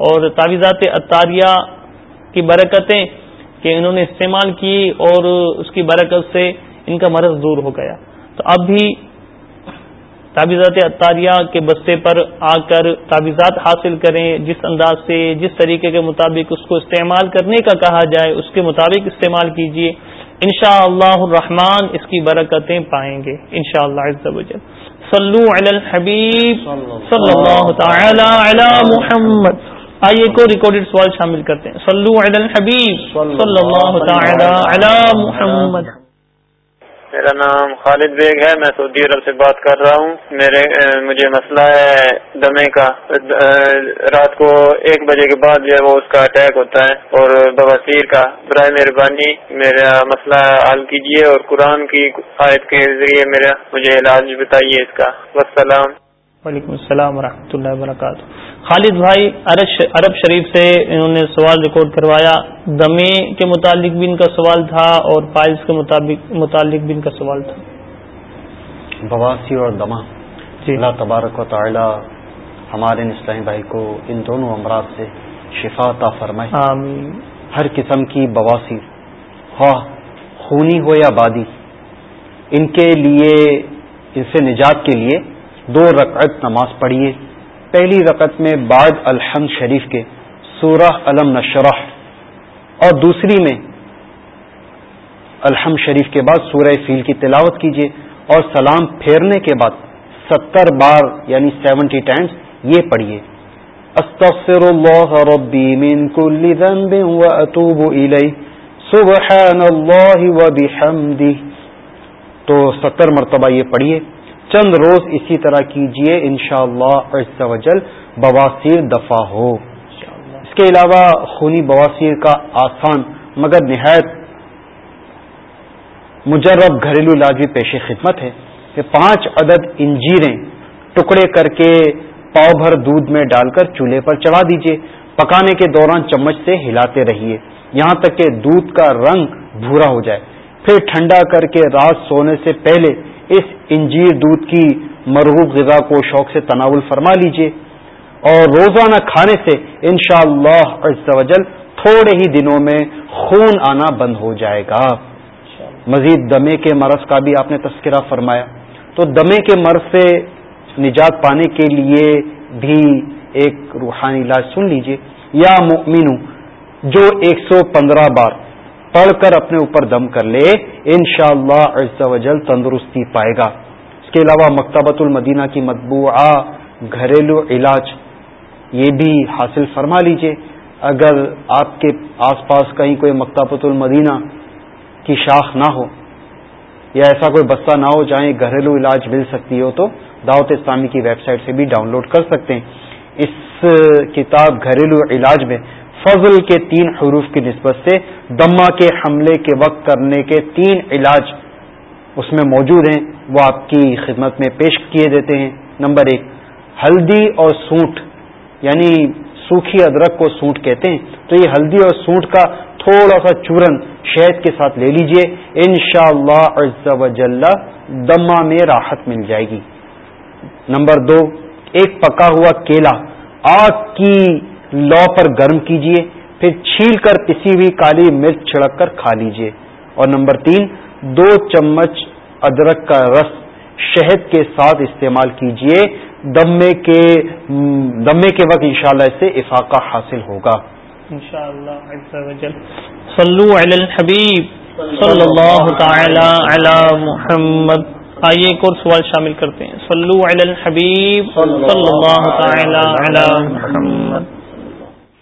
اور تعویذات اطاریہ کی برکتیں کہ انہوں نے استعمال کی اور اس کی برکت سے ان کا مرض دور ہو گیا۔ تو اب بھی تعویذات اطاریہ کے بستے پر آ کر تعویذات حاصل کریں، جس انداز سے، جس طریقے کے مطابق اس کو استعمال کرنے کا کہا جائے، اس کے مطابق استعمال کیجیے ان شاء اللہ الرحمان اس کی برکتیں پائیں گے ان شاء اللہ صلو علی الحبیب صلی اللہ تعالی علی محمد۔ آئیے کو ریکارڈیڈ سوال شامل کرتے ہیں۔ صلو علی الحبیب صلی اللہ تعالی علی محمد۔ میرا نام خالد بیگ ہے، میں سعودی عرب سے بات کر رہا ہوں۔ میرے مجھے مسئلہ ہے دمے کا۔ رات کو ایک بجے کے بعد جو ہے وہ اس کا اٹیک ہوتا ہے اور بواسیر کا۔ برائے مہربانی، میرا مسئلہ حل کیجیے اور قرآن کی آیت کے ذریعے میرا، مجھے علاج بتائیے اس کا۔ وسلام وعلیکم السلام ورحمۃ اللہ وبرکاتہ۔ خالد بھائی عرب شریف سے انہوں نے سوال ریکارڈ کروایا۔ دمے کے متعلق بھی ان کا سوال تھا اور فائلز کے مطابق متعلق بھی ان کا سوال تھا۔ بواسی اور دما جی۔ اللہ تبارک و تعالی ہمارے اسلامی بھائی کو ان دونوں امراض سے شفا عطا فرمائے۔ آمین۔ ہر قسم کی بواسی خواہ خونی ہو یا بادی ان کے لیے ان سے نجات کے لیے دو رکعت نماز پڑھیے۔ پہلی رکعت میں بعد الحمد شریف کے سورہ علم نشرح اور دوسری میں الحمد شریف کے بعد سورہ فیل کی تلاوت کیجیے اور سلام پھیرنے کے بعد ستر بار یعنی سیونٹی ٹائمز یہ پڑھیے۔ استغفر اللہ ربی من کل ذنب واتوب الیہ۔ سبحان اللہ وبحمدہ تو ستر مرتبہ یہ پڑھیے۔ چند روز اسی طرح کیجیے انشاءاللہ شاء اللہ بواسیر دفاع ہو۔ اس کے علاوہ خونی بواسیر کا آسان مگر نہایت مجرب گھریلو علاج بھی پیش خدمت ہے کہ پانچ عدد انجیریں ٹکڑے کر کے پاؤ بھر دودھ میں ڈال کر چولہے پر چڑھا دیجیے پکانے کے دوران چمچ سے ہلاتے رہیے۔ یہاں تک کہ دودھ کا رنگ بھورا ہو جائے۔ پھر ٹھنڈا کر کے رات سونے سے پہلے اس انجیر دودھ کی مرغوب غذا کو شوق سے تناول فرما لیجیے اور روزانہ کھانے سے انشاءاللہ شاء اللہ تھوڑے ہی دنوں میں خون آنا بند ہو جائے گا۔ مزید دمے کے مرض کا بھی آپ نے تذکرہ فرمایا۔ تو دمے کے مرض سے نجات پانے کے لیے بھی ایک روحانی علاج سن لیجیے یا مؤمنو، جو ایک سو پندرہ بار پڑھ کر اپنے اوپر دم کر لے ان شاء اللہ تندرستی پائے گا۔ اس کے علاوہ مکتبۃ المدینہ کی مطبوعہ گھریلو علاج یہ بھی حاصل فرما لیجیے۔ اگر آپ کے آس پاس کہیں کوئی مکتبۃ المدینہ کی شاخ نہ ہو یا ایسا کوئی بستہ نہ ہو جائیں گھریلو علاج مل سکتی ہو تو دعوت اسلامی کی ویب سائٹ سے بھی ڈاؤن لوڈ کر سکتے ہیں۔ اس کتاب گھریلو علاج میں فضل کے تین حروف کی نسبت سے دما کے حملے کے وقت کرنے کے تین علاج اس میں موجود ہیں، وہ آپ کی خدمت میں پیش کیے دیتے ہیں۔ نمبر ایک، ہلدی اور سونٹ یعنی سوکھی ادرک کو سونٹ کہتے ہیں۔ تو یہ ہلدی اور سونٹ کا تھوڑا سا چورن شہد کے ساتھ لے لیجیے ان شاء اللہ دما میں راحت مل جائے گی۔ نمبر دو، ایک پکا ہوا کیلا، آگ کی لو پر گرم کیجیے پھر چھیل کر پسی ہوئی کالی مرچ چھڑک کر کھا لیجیے اور نمبر تین، دو چمچ ادرک کا رس شہد کے ساتھ استعمال کیجیے دمے کے دمے کے وقت انشاءاللہ اس سے افاقہ حاصل ہوگا۔ محمد۔ آئیے ایک اور سوال شامل کرتے ہیں۔ صلو علی الحبیب۔ صلی اللہ تعالی علی محمد۔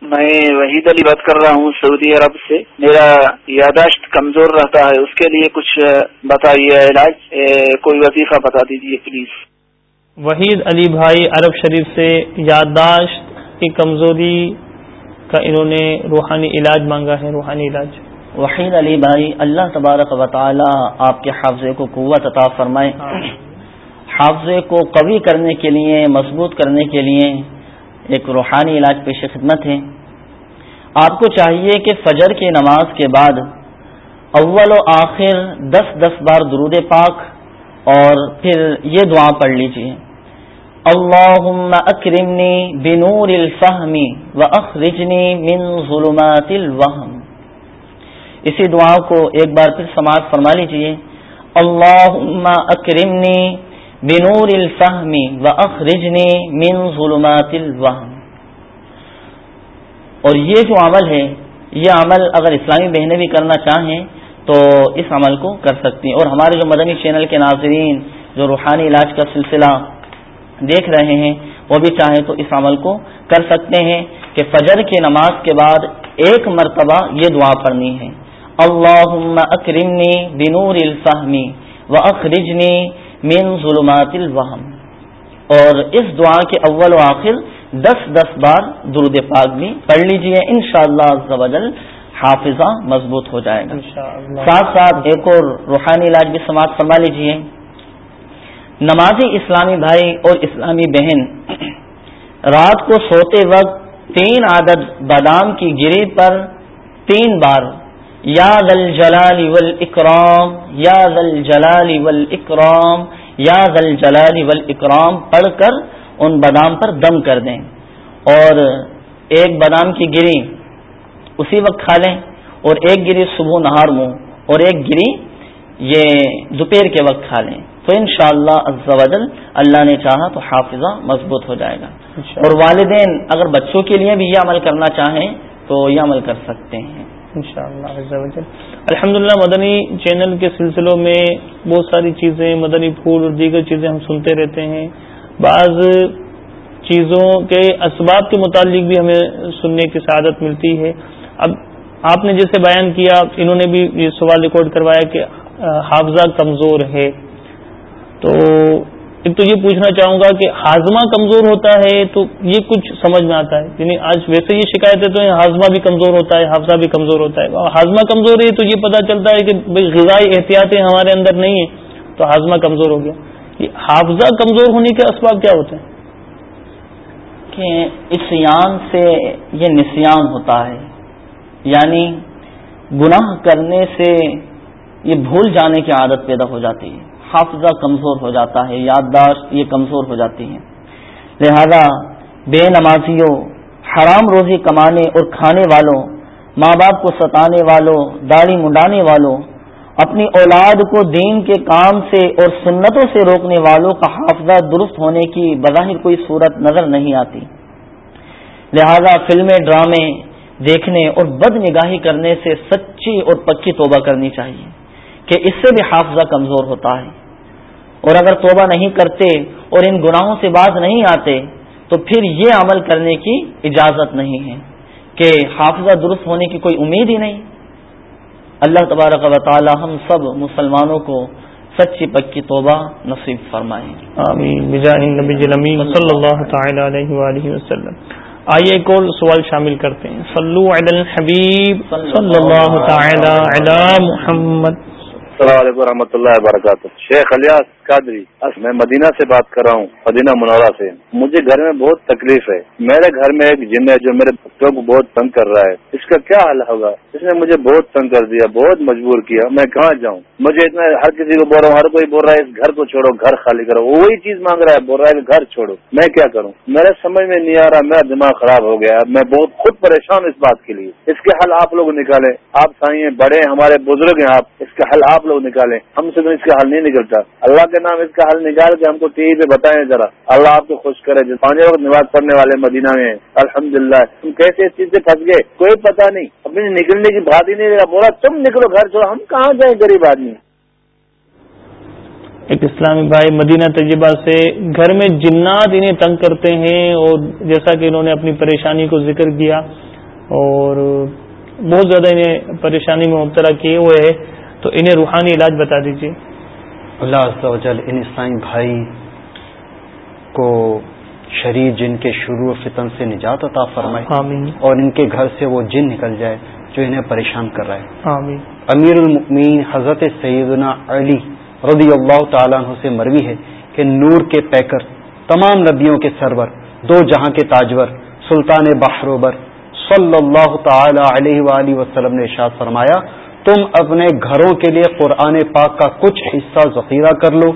میں وحید علی بات کر رہا ہوں سعودی عرب سے۔ میرا یاداشت کمزور رہتا ہے اس کے لیے کچھ بتائیے علاج۔ کوئی وظیفہ بتا دیجیے پلیز۔ وحید علی بھائی عرب شریف سے یاداشت کی کمزوری کا انہوں نے روحانی علاج مانگا ہے روحانی علاج۔ وحید علی بھائی اللہ تبارک و تعالی آپ کے حافظے کو قوت عطا فرمائے۔ حافظے کو قوی کرنے کے لیے مضبوط کرنے کے لیے ایک روحانی علاج پیش خدمت ہے۔ آپ کو چاہیے کہ فجر کی نماز کے بعد اول و آخر دس دس بار درود پاک اور پھر یہ دعا پڑھ لیجیے اللہم اکرمنی بنور الفہمی و اخرجنی من ظلمات الوہم۔ اسی دعا کو ایک بار پھر سماعت فرما لیجیے اللہم اکرمنی بنور الفہمی و اخرجنی من ظلمات الوہم۔ اور یہ جو عمل ہے، یہ عمل اگر اسلامی بہنیں بھی کرنا چاہیں تو اس عمل کو کر سکتی ہیں۔ اور ہمارے جو مدنی چینل کے ناظرین، جو روحانی علاج کا سلسلہ دیکھ رہے ہیں، وہ بھی چاہیں تو اس عمل کو کر سکتے ہیں کہ فجر کی نماز کے بعد ایک مرتبہ یہ دعا پڑھنی ہے۔ اللہ اکرمنی بنور الفہمی و اخرجنی من ظلمات الوہم۔ اور اس دعا کے اول و آخر دس دس بار درود پاک بھی پڑھ لیجیے ان شاء اللہ حافظہ مضبوط ہو جائے گا۔ ساتھ ساتھ ایک اور روحانی علاج بھی سماعت فرما لیجیے نمازی اسلامی بھائی اور اسلامی بہن رات کو سوتے وقت تین عادت بادام کی گری پر تین بار یا دل جلال ول اکرام یا دل جلال ول اکرام یا دل جلال ول اکرام پڑھ کر ان بادام پر دم کر دیں اور ایک بادام کی گری اسی وقت کھا لیں اور ایک گری صبح نہار منہ اور ایک گری یہ دوپہر کے وقت کھا لیں تو ان شاء اللہ اللہ نے چاہا تو حافظہ مضبوط ہو جائے گا اور والدین اگر بچوں کے لیے بھی یہ عمل کرنا چاہیں تو یہ عمل کر سکتے ہیں الحمد للہ مدنی چینل کے سلسلوں میں بہت ساری چیزیں مدنی پھول اور دیگر چیزیں ہم سنتے رہتے ہیں۔ بعض چیزوں کے اسباب کے متعلق بھی ہمیں سننے کی سعادت ملتی ہے۔ اب آپ نے جیسے بیان کیا، انہوں نے بھی یہ سوال ریکارڈ کروایا کہ حافظہ کمزور ہے۔ تو ایک تو یہ پوچھنا چاہوں گا کہ ہاضمہ کمزور ہوتا ہے تو یہ کچھ سمجھ میں آتا ہے۔ یعنی آج ویسے یہ شکایت ہے تو ہاضمہ بھی کمزور ہوتا ہے، حافظہ بھی کمزور ہوتا ہے۔ ہاضمہ کمزور ہے تو یہ پتا چلتا ہے کہ بھائی غذائی احتیاطیں ہمارے اندر نہیں ہیں، تو ہاضمہ کمزور ہو گیا۔ حافظہ کمزور ہونے کے اسباب کیا ہوتے ہیں؟ کہ اسیان سے یہ نسیان ہوتا ہے یعنی گناہ کرنے سے یہ بھول جانے کی عادت پیدا ہو جاتی ہے۔ حافظہ کمزور ہو جاتا ہے، یادداشت یہ کمزور ہو جاتی ہے لہذا بے نمازیوں، حرام روزی کمانے اور کھانے والوں، ماں باپ کو ستانے والوں، داڑھی منڈانے والوں اپنی اولاد کو دین کے کام سے اور سنتوں سے روکنے والوں کا حافظہ درست ہونے کی بظاہر کوئی صورت نظر نہیں آتی۔ لہذا فلمیں، ڈرامے دیکھنے اور بد نگاہی کرنے سے سچی اور پکی توبہ کرنی چاہیے کہ اس سے بھی حافظہ کمزور ہوتا ہے۔ اور اگر توبہ نہیں کرتے اور ان گناہوں سے باز نہیں آتے تو پھر یہ عمل کرنے کی اجازت نہیں ہے کہ حافظہ درست ہونے کی کوئی امید ہی نہیں۔ اللہ تبارک و تعالی ہم سب مسلمانوں کو سچی پکی توبہ نصیب فرمائے آمین۔ نبی صلی اللہ تعالی علیہ وآلہ وسلم۔ آئیے ایک اور سوال شامل کرتے ہیں۔ صلو علی الحبیب صلی اللہ تعالی علی محمد۔ السلام علیکم و رحمۃ اللہ وبرکاتہ۔ شیخ الیاس قادری، میں مدینہ سے بات کر رہا ہوں، مدینہ منورہ سے۔ مجھے گھر میں بہت تکلیف ہے۔ میرے گھر میں ایک جن ہے جو میرے بچوں کو بہت تنگ کر رہا ہے۔ اس کا کیا حل ہوگا؟ اس نے مجھے بہت تنگ کر دیا، بہت مجبور کیا۔ میں کہاں جاؤں؟ مجھے اتنا ہر کسی کو بول رہا ہوں، ہر کوئی بول رہا ہے، اس گھر کو چھوڑو، گھر خالی کرو۔ وہی چیز مانگ رہا ہے، بول رہا ہے گھر چھوڑو۔ میں کیا کروں؟ میرے سمجھ میں نہیں آ رہا، میرا دماغ خراب ہو گیا۔ میں بہت خود پریشان ہوں اس بات کے لیے۔ اس کے حل آپ لوگ نکالیں۔ آپ سائیں بڑے ہمارے بزرگ ہیں آپ۔ اس کا حل آپ لوگ نکالیں۔ ہم سے تو اس کا حل نہیں نکلتا۔ اللہ کے کے نام اس کا حل نکال کے ہم کو ٹی وی پہ بتائیں ذرا۔ اللہ آپ کو خوش کرے۔ جو پانچ وقت نماز پڑھنے والے مدینہ میں الحمد للہ تم کیسے اس چیز سے پھنس گئے؟ کوئی پتہ نہیں۔ اپنی نکلنے کی بات ہی نہیں بولا، تم نکلو گھر، چھوڑو۔ ہم کہاں جائیں غریب آدمی؟ ایک اسلامی بھائی مدینہ تجربہ سے گھر میں جنات انہیں تنگ کرتے ہیں اور جیسا کہ انہوں نے اپنی پریشانی کو ذکر کیا اور بہت زیادہ انہیں پریشانی میں مبتلا کیے ہوئے ہے تو انہیں روحانی علاج بتا دیجیے اللہ عز و جل ان اسلائی بھائی کو شریر جن کے شروع فتن سے نجات عطا فرمائے آمین۔ اور ان کے گھر سے وہ جن نکل جائے جو انہیں پریشان کر رہا ہے۔ آمین۔ امیر المؤمنین حضرت سیدنا علی رضی اللہ تعالیٰ عنہ سے مروی ہے کہ نور کے پیکر تمام نبیوں کے سرور دو جہاں کے تاجور سلطان بحروبر صلی اللہ تعالی علیہ وآلہ وسلم نے ارشاد فرمایا تم اپنے گھروں کے لیے قرآن پاک کا کچھ حصہ ذخیرہ کر لو۔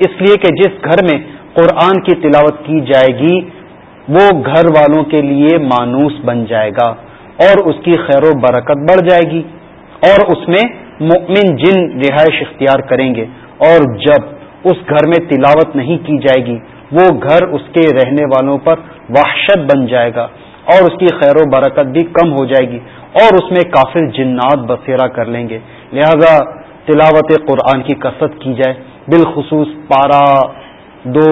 اس لیے کہ جس گھر میں قرآن کی تلاوت کی جائے گی، وہ گھر والوں کے لیے مانوس بن جائے گا اور اس کی خیر و برکت بڑھ جائے گی۔ اور اس میں مؤمن جن رہائش اختیار کریں گے، اور جب اس گھر میں تلاوت نہیں کی جائے گی، وہ گھر اس کے رہنے والوں پر وحشت بن جائے گا اور اس کی خیر و برکت بھی کم ہو جائے گی۔ اور اس میں کافر جنات بسیرا کر لیں گے۔ لہذا تلاوت قرآن کی کثرت کی جائے۔ بالخصوص پارا دو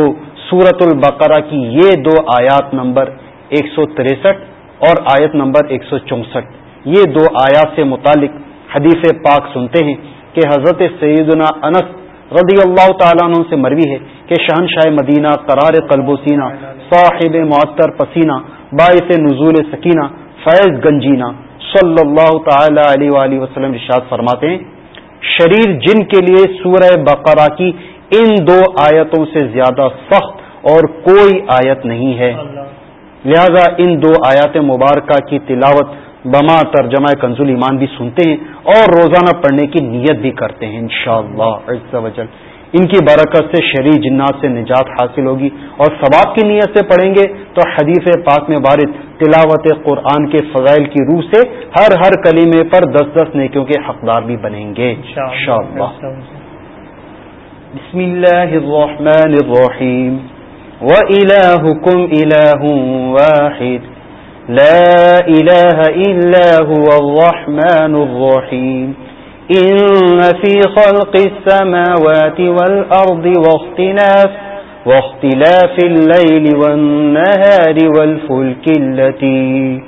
سورت البقرہ کی یہ دو آیات نمبر ایک سو تریسٹھ اور آیت نمبر ایک سو چونسٹھ۔ یہ دو آیات سے متعلق حدیث پاک سنتے ہیں کہ حضرت سیدنا انس رضی اللہ تعالیٰ عنہ سے مروی ہے کہ شہنشاہ مدینہ، قرار قلب و سینہ، صاحب معطر پسینہ، باعث نزول سکینہ، فیض گنجینہ۔ صلی اللہ تعالی علیہ وآلہ وسلم ارشاد فرماتے ہیں، شریر جن کے لیے سورہ بقرہ کی ان دو آیتوں سے زیادہ سخت اور کوئی آیت نہیں ہے۔ لہذا ان دو آیات مبارکہ کی تلاوت بما ترجمہ کنزول ایمان بھی سنتے ہیں اور روزانہ پڑھنے کی نیت بھی کرتے ہیں، انشاءاللہ شاء اللہ ان کی برکت سے شرع جنات سے نجات حاصل ہوگی اور ثواب کی نیت سے پڑھیں گے تو حدیث پاک میں وارد تلاوت قرآن کے فضائل کی روح سے ہر ہر کلیمے پر دس دس نیکیوں کے حقدار بھی بنیں گے۔ بسم اللہ الرحمن الرحیم۔ وَاحِدٌ۔ لَا هُوَ الرَّحْمَنُ إن في خلق السماوات والأرض واختلاف واختلاف الليل والنهار والفلك التي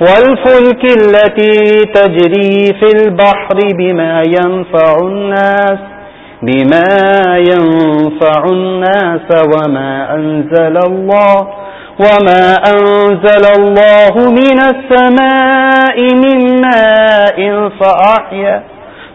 والفلك التي تجري في البحر بما ينفع الناس بما ينفع الناس وما أنزل الله وما أنزل الله من السماء من ماء فأحيا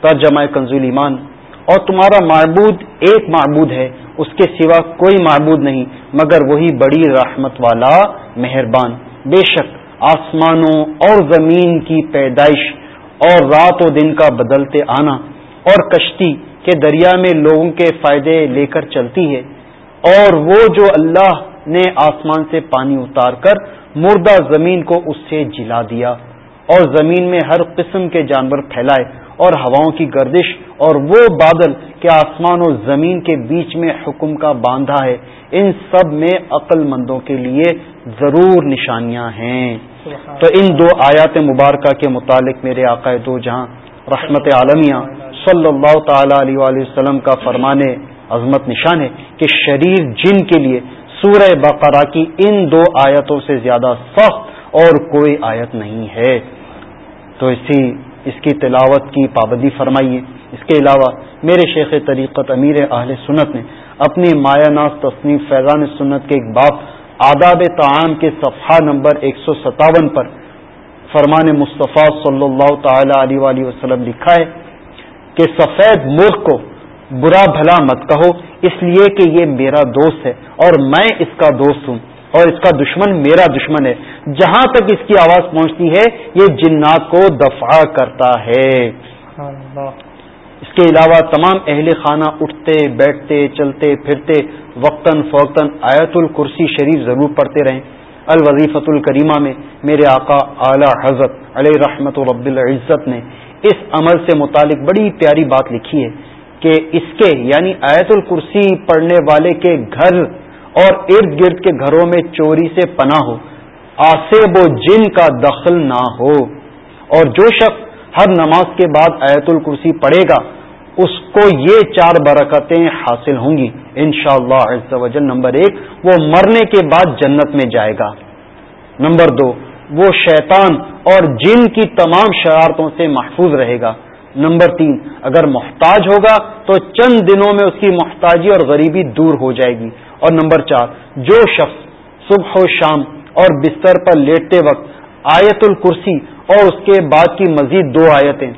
ترجمہ کنزول ایمان۔ اور تمہارا معبود ایک معبود ہے، اس کے سوا کوئی معبود نہیں، مگر وہی بڑی رحمت والا مہربان۔ بے شک آسمانوں اور زمین کی پیدائش اور رات و دن کا بدلتے آنا اور کشتی کے دریا میں لوگوں کے فائدے لے کر چلتی ہے۔ اور وہ جو اللہ نے آسمان سے پانی اتار کر مردہ زمین کو اس سے جلا دیا اور زمین میں ہر قسم کے جانور پھیلائے اور ہواؤں کی گردش اور وہ بادل کہ آسمان اور زمین کے بیچ میں حکم کا باندھا ہے ان سب میں عقل مندوں کے لیے ضرور نشانیاں ہیں۔ تو ان دو آیات مبارکہ کے متعلق میرے آقا دو جہاں رحمت عالمیہ صلی اللہ تعالی علیہ وآلہ وسلم کا فرمانے عظمت نشان ہے کہ شریر جن کے لیے سورہ بقرہ کی ان دو آیتوں سے زیادہ سخت اور کوئی آیت نہیں ہے۔ تو اسی اس کی تلاوت کی پابندی فرمائیے۔ اس کے علاوہ میرے شیخ طریقت امیر اہل سنت نے اپنی مایا ناز تصنیف فیضان سنت کے ایک باپ آداب تعام کے صفحہ نمبر ایک سو ستاون پر فرمان مصطفیٰ صلی اللہ تعالی علیہ وآلہ وسلم لکھا ہے کہ سفید مرغ کو برا بھلا مت کہو، اس لیے کہ یہ میرا دوست ہے اور میں اس کا دوست ہوں۔ اور اس کا دشمن میرا دشمن ہے۔ جہاں تک اس کی آواز پہنچتی ہے یہ جنات کو دفاع کرتا ہے۔ اس کے علاوہ تمام اہل خانہ اٹھتے بیٹھتے چلتے پھرتے وقتاً فوقتاً آیت الکرسی شریف ضرور پڑھتے رہیں۔ الوظیفت الکریمہ میں میرے آقا اعلی حضرت علیہ رحمت رب العزت نے اس عمل سے متعلق بڑی پیاری بات لکھی ہے کہ اس کے یعنی آیت الکرسی پڑھنے والے کے گھر اور ارد گرد کے گھروں میں چوری سے پناہ ہو، آصب و جن کا دخل نہ ہو۔ اور جو شخص ہر نماز کے بعد ایت الکرسی پڑھے گا، اس کو یہ چار برکتیں حاصل ہوں گی۔ ان شاء اللہ نمبر ایک، وہ مرنے کے بعد جنت میں جائے گا۔ نمبر دو، وہ شیطان اور جن کی تمام شرارتوں سے محفوظ رہے گا۔ نمبر تین، اگر محتاج ہوگا تو چند دنوں میں اس کی محتاجی اور غریبی دور ہو جائے گی۔ اور نمبر چار، جو شخص صبح و شام اور بستر پر لیٹتے وقت آیت الکرسی اور اس کے بعد کی مزید دو آیتیں،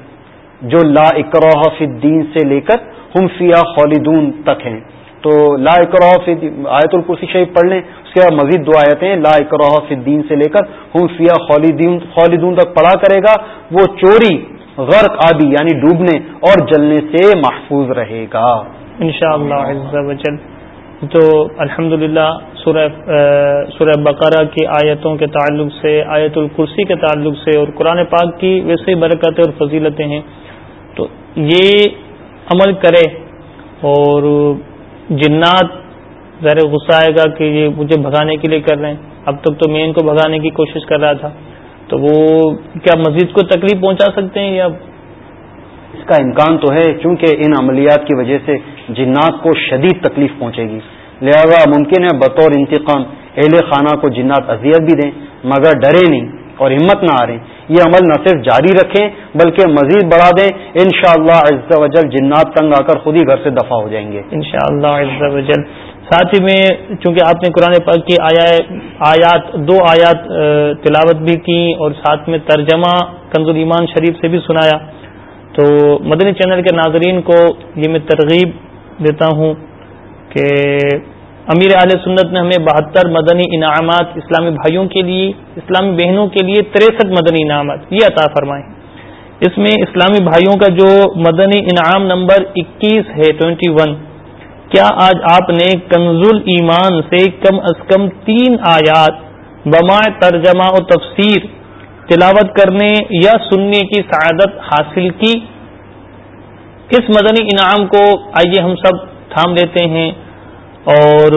جو لا اکراہ فی الدین سے لے کر ہم فیا خالدون تک ہیں۔ تو لا اکراہ فی آیت الکرسی شریف پڑھ لیں، اس کے بعد مزید دو آیتیں لا اکراہ فی الدین سے لے کر ہم فیا خالدین، خالدون تک پڑھا کرے گا، وہ چوری، غرق آدی یعنی ڈوبنے اور جلنے سے محفوظ رہے گا۔ انشاءاللہ عز تو الحمد للہ سورہ بقرہ کی آیتوں کے تعلق سے، آیت الکرسی کے تعلق سے اور قرآن پاک کی ویسے برکتیں اور فضیلتیں ہیں۔ تو یہ عمل کرے اور جنات ذرا غصہ آئے گا کہ یہ مجھے بھگانے کے لیے کر رہے ہیں۔ اب تک تو میں ان کو بھگانے کی کوشش کر رہا تھا۔ تو وہ کیا مزید کو تکلیف پہنچا سکتے ہیں یا اس کا امکان تو ہے، چونکہ ان عملیات کی وجہ سے جنات کو شدید تکلیف پہنچے گی۔ لہذا ممکن ہے بطور انتقام اہل خانہ کو جنات اذیت بھی دیں، مگر ڈرے نہیں اور ہمت نہ آ رہے یہ عمل نہ صرف جاری رکھیں، بلکہ مزید بڑھا دیں۔ ان شاء اللہ وجل جنات تنگ آ کر خود ہی گھر سے دفاع ہو جائیں گے۔ ان شاء اللہ ساتھ ہی میں چونکہ آپ نے قرآن پاک کی آیات، دو آیات تلاوت بھی کی اور ساتھ میں ترجمہ کنز ایمان شریف سے بھی سنایا۔ تو مدنی چینل کے ناظرین کو یہ میں ترغیب دیتا ہوں کہ امیر علیہ سنت نے ہمیں بہتر مدنی انعامات اسلامی بھائیوں کے لیے، اسلامی بہنوں کے لیے تریسٹھ مدنی انعامات یہ عطا فرمائے اس میں اسلامی بھائیوں کا جو مدنی انعام نمبر اکیس ہے ٹوینٹی ون کیا آج آپ نے کنزول ایمان سے کم از کم تین آیات بما ترجمہ و تفسیر تلاوت کرنے یا سننے کی سعادت حاصل کی؟ اس مدنی انعام کو آئیے ہم سب تھام لیتے ہیں اور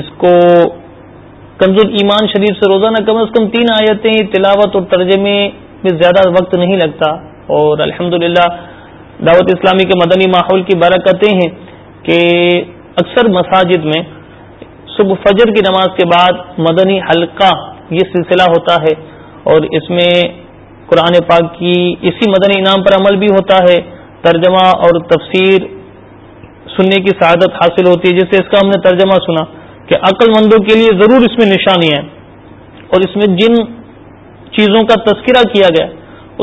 اس کو کنزول ایمان شریف سے روزانہ کم از کم تین آیتیں تلاوت اور ترجمے میں زیادہ وقت نہیں لگتا اور الحمد دعوت اسلامی کے مدنی ماحول کی برکتیں ہیں کہ اکثر مساجد میں صبح فجر کی نماز کے بعد مدنی حلقہ یہ سلسلہ ہوتا ہے اور اس میں قرآن پاک کی اسی مدنی انعام پر عمل بھی ہوتا ہے ترجمہ اور تفسیر سننے کی سعادت حاصل ہوتی ہے جیسے اس کا ہم نے ترجمہ سنا کہ عقل مندوں کے لیے ضرور اس میں نشانی ہے اور اس میں جن چیزوں کا تذکرہ کیا گیا،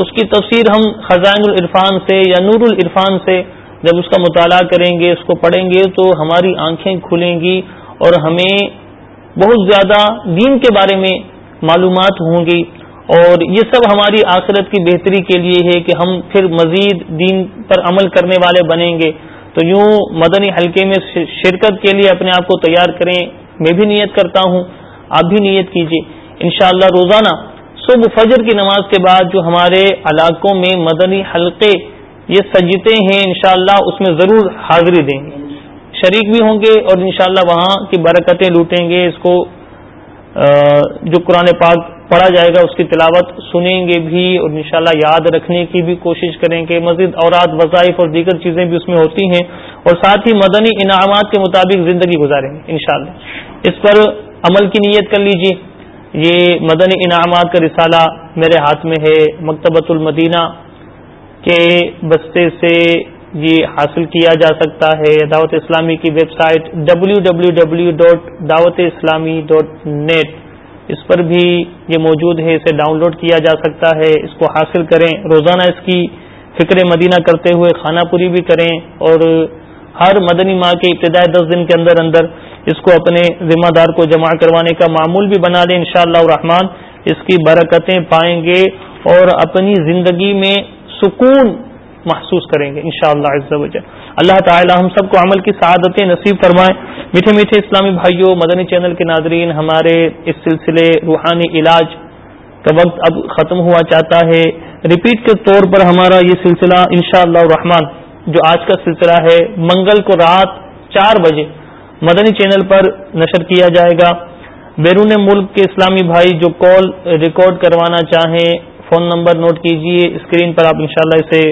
اس کی تفسیر ہم خزائن العرفان سے یا نور العرفان سے جب اس کا مطالعہ کریں گے، اس کو پڑھیں گے تو ہماری آنکھیں کھلیں گی اور ہمیں بہت زیادہ دین کے بارے میں معلومات ہوں گی۔ اور یہ سب ہماری آخرت کی بہتری کے لیے ہے کہ ہم پھر مزید دین پر عمل کرنے والے بنیں گے۔ تو یوں مدنی حلقے میں شرکت کے لیے اپنے آپ کو تیار کریں۔ میں بھی نیت کرتا ہوں۔ آپ بھی نیت کیجیے انشاءاللہ روزانہ صبح فجر کی نماز کے بعد جو ہمارے علاقوں میں مدنی حلقے یہ سجتے ہیں، انشاءاللہ اس میں ضرور حاضری دیں گے۔ شریک بھی ہوں گے اور انشاءاللہ وہاں کی برکتیں لوٹیں گے۔ اس کو جو قرآن پاک پڑھا جائے گا، اس کی تلاوت سنیں گے بھی اور انشاءاللہ یاد رکھنے کی بھی کوشش کریں گے۔ مزید اورات وظائف اور دیگر چیزیں بھی اس میں ہوتی ہیں اور ساتھ ہی مدنی انعامات کے مطابق زندگی گزاریں گے انشاءاللہ۔ اس پر عمل کی نیت کر لیجیے یہ مدنی انعامات کا رسالہ میرے ہاتھ میں ہے، مکتبۃ المدینہ کے بستے سے یہ حاصل کیا جا سکتا ہے۔ دعوت اسلامی کی web site W W W dot Dawat Islami dot net اس پر بھی یہ موجود ہے، اسے ڈاؤن لوڈ کیا جا سکتا ہے، اس کو حاصل کریں۔ روزانہ اس کی فکر مدینہ کرتے ہوئے کھانا پوری بھی کریں اور ہر مدنی ماہ کے ابتدائی دس دن کے اندر اندر اس کو اپنے ذمہ دار کو جمع کروانے کا معمول بھی بنا دیں انشاءاللہ شاء الرحمان اس کی برکتیں پائیں گے اور اپنی زندگی میں سکون محسوس کریں گے۔ انشاءاللہ شاء اللہ اللہ تعالی ہم سب کو عمل کی سعادتیں نصیب فرمائیں میٹھے میٹھے اسلامی بھائیوں، مدنی چینل کے ناظرین، ہمارے اس سلسلے روحانی علاج کا وقت اب ختم ہوا چاہتا ہے۔ ریپیٹ کے طور پر ہمارا یہ سلسلہ انشاءاللہ شاء رحمان، جو آج کا سلسلہ ہے، منگل کو رات چار بجے مدنی چینل پر نشر کیا جائے گا۔ بیرون ملک کے اسلامی بھائی، جو کال ریکارڈ کروانا چاہیں، فون نمبر نوٹ کیجیے، اسکرین پر آپ انشاءاللہ اسے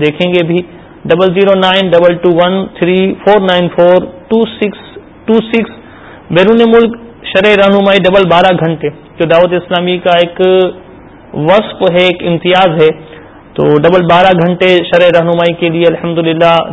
دیکھیں گے بھی۔ Double zero nine double two one three four nine four two six two six بیرون ملک شرح رہنمائی ڈبل بارہ گھنٹے. جو دعوت اسلامی کا ایک وصف ہے، ایک امتیاز ہے. تو ڈبل بارہ گھنٹے شرح رہنمائی کے لیے الحمد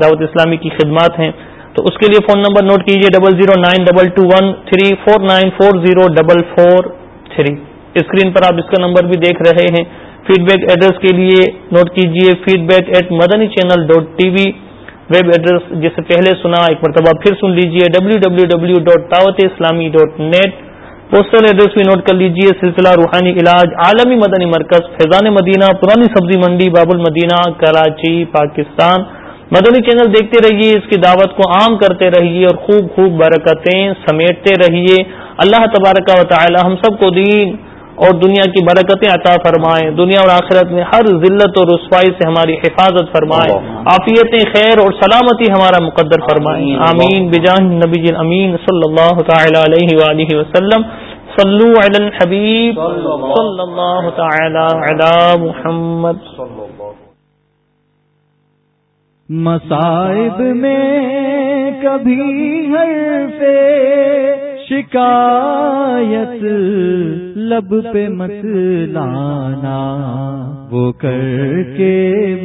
دعوت اسلامی کی خدمات ہیں. تو اس کے لیے فون نمبر نوٹ کیجیے double zero nine double two one three four nine four zero double four three screen پر آپ اس کا نمبر بھی دیکھ رہے ہیں فیڈ بیک ایڈریس کے لیے نوٹ کیجیے feedback at Madani channel dot TV web address جسے پہلے سنا، ایک مرتبہ پھر سن لیجیے W W W dot Dawat Islami dot net postal address بھی نوٹ کر لیجیے سلسلہ روحانی علاج، عالمی مدنی مرکز، فیضان مدینہ، پرانی سبزی منڈی، باب المدینہ، کراچی، پاکستان. مدنی چینل دیکھتے رہیے، اس کی دعوت کو عام کرتے رہیے اور خوب خوب برکتیں سمیٹتے رہیے. اللہ تبارک و تعالی ہم سب کو دین اور دنیا کی برکتیں عطا فرمائیں۔ دنیا اور آخرت میں ہر ذلت اور رسوائی سے ہماری حفاظت فرمائیں۔ عافیتیں خیر اور سلامتی ہمارا مقدر فرمائیں۔ آمین۔ بجان نبی امین صلی اللہ تعالی علیہ وآلہ وسلم۔ صلو علی الحبیب۔ صلی اللہ تعالی علی محمد۔ مصائب میں کبھی حرف شکایت لب پہ مت لانا وہ کر کے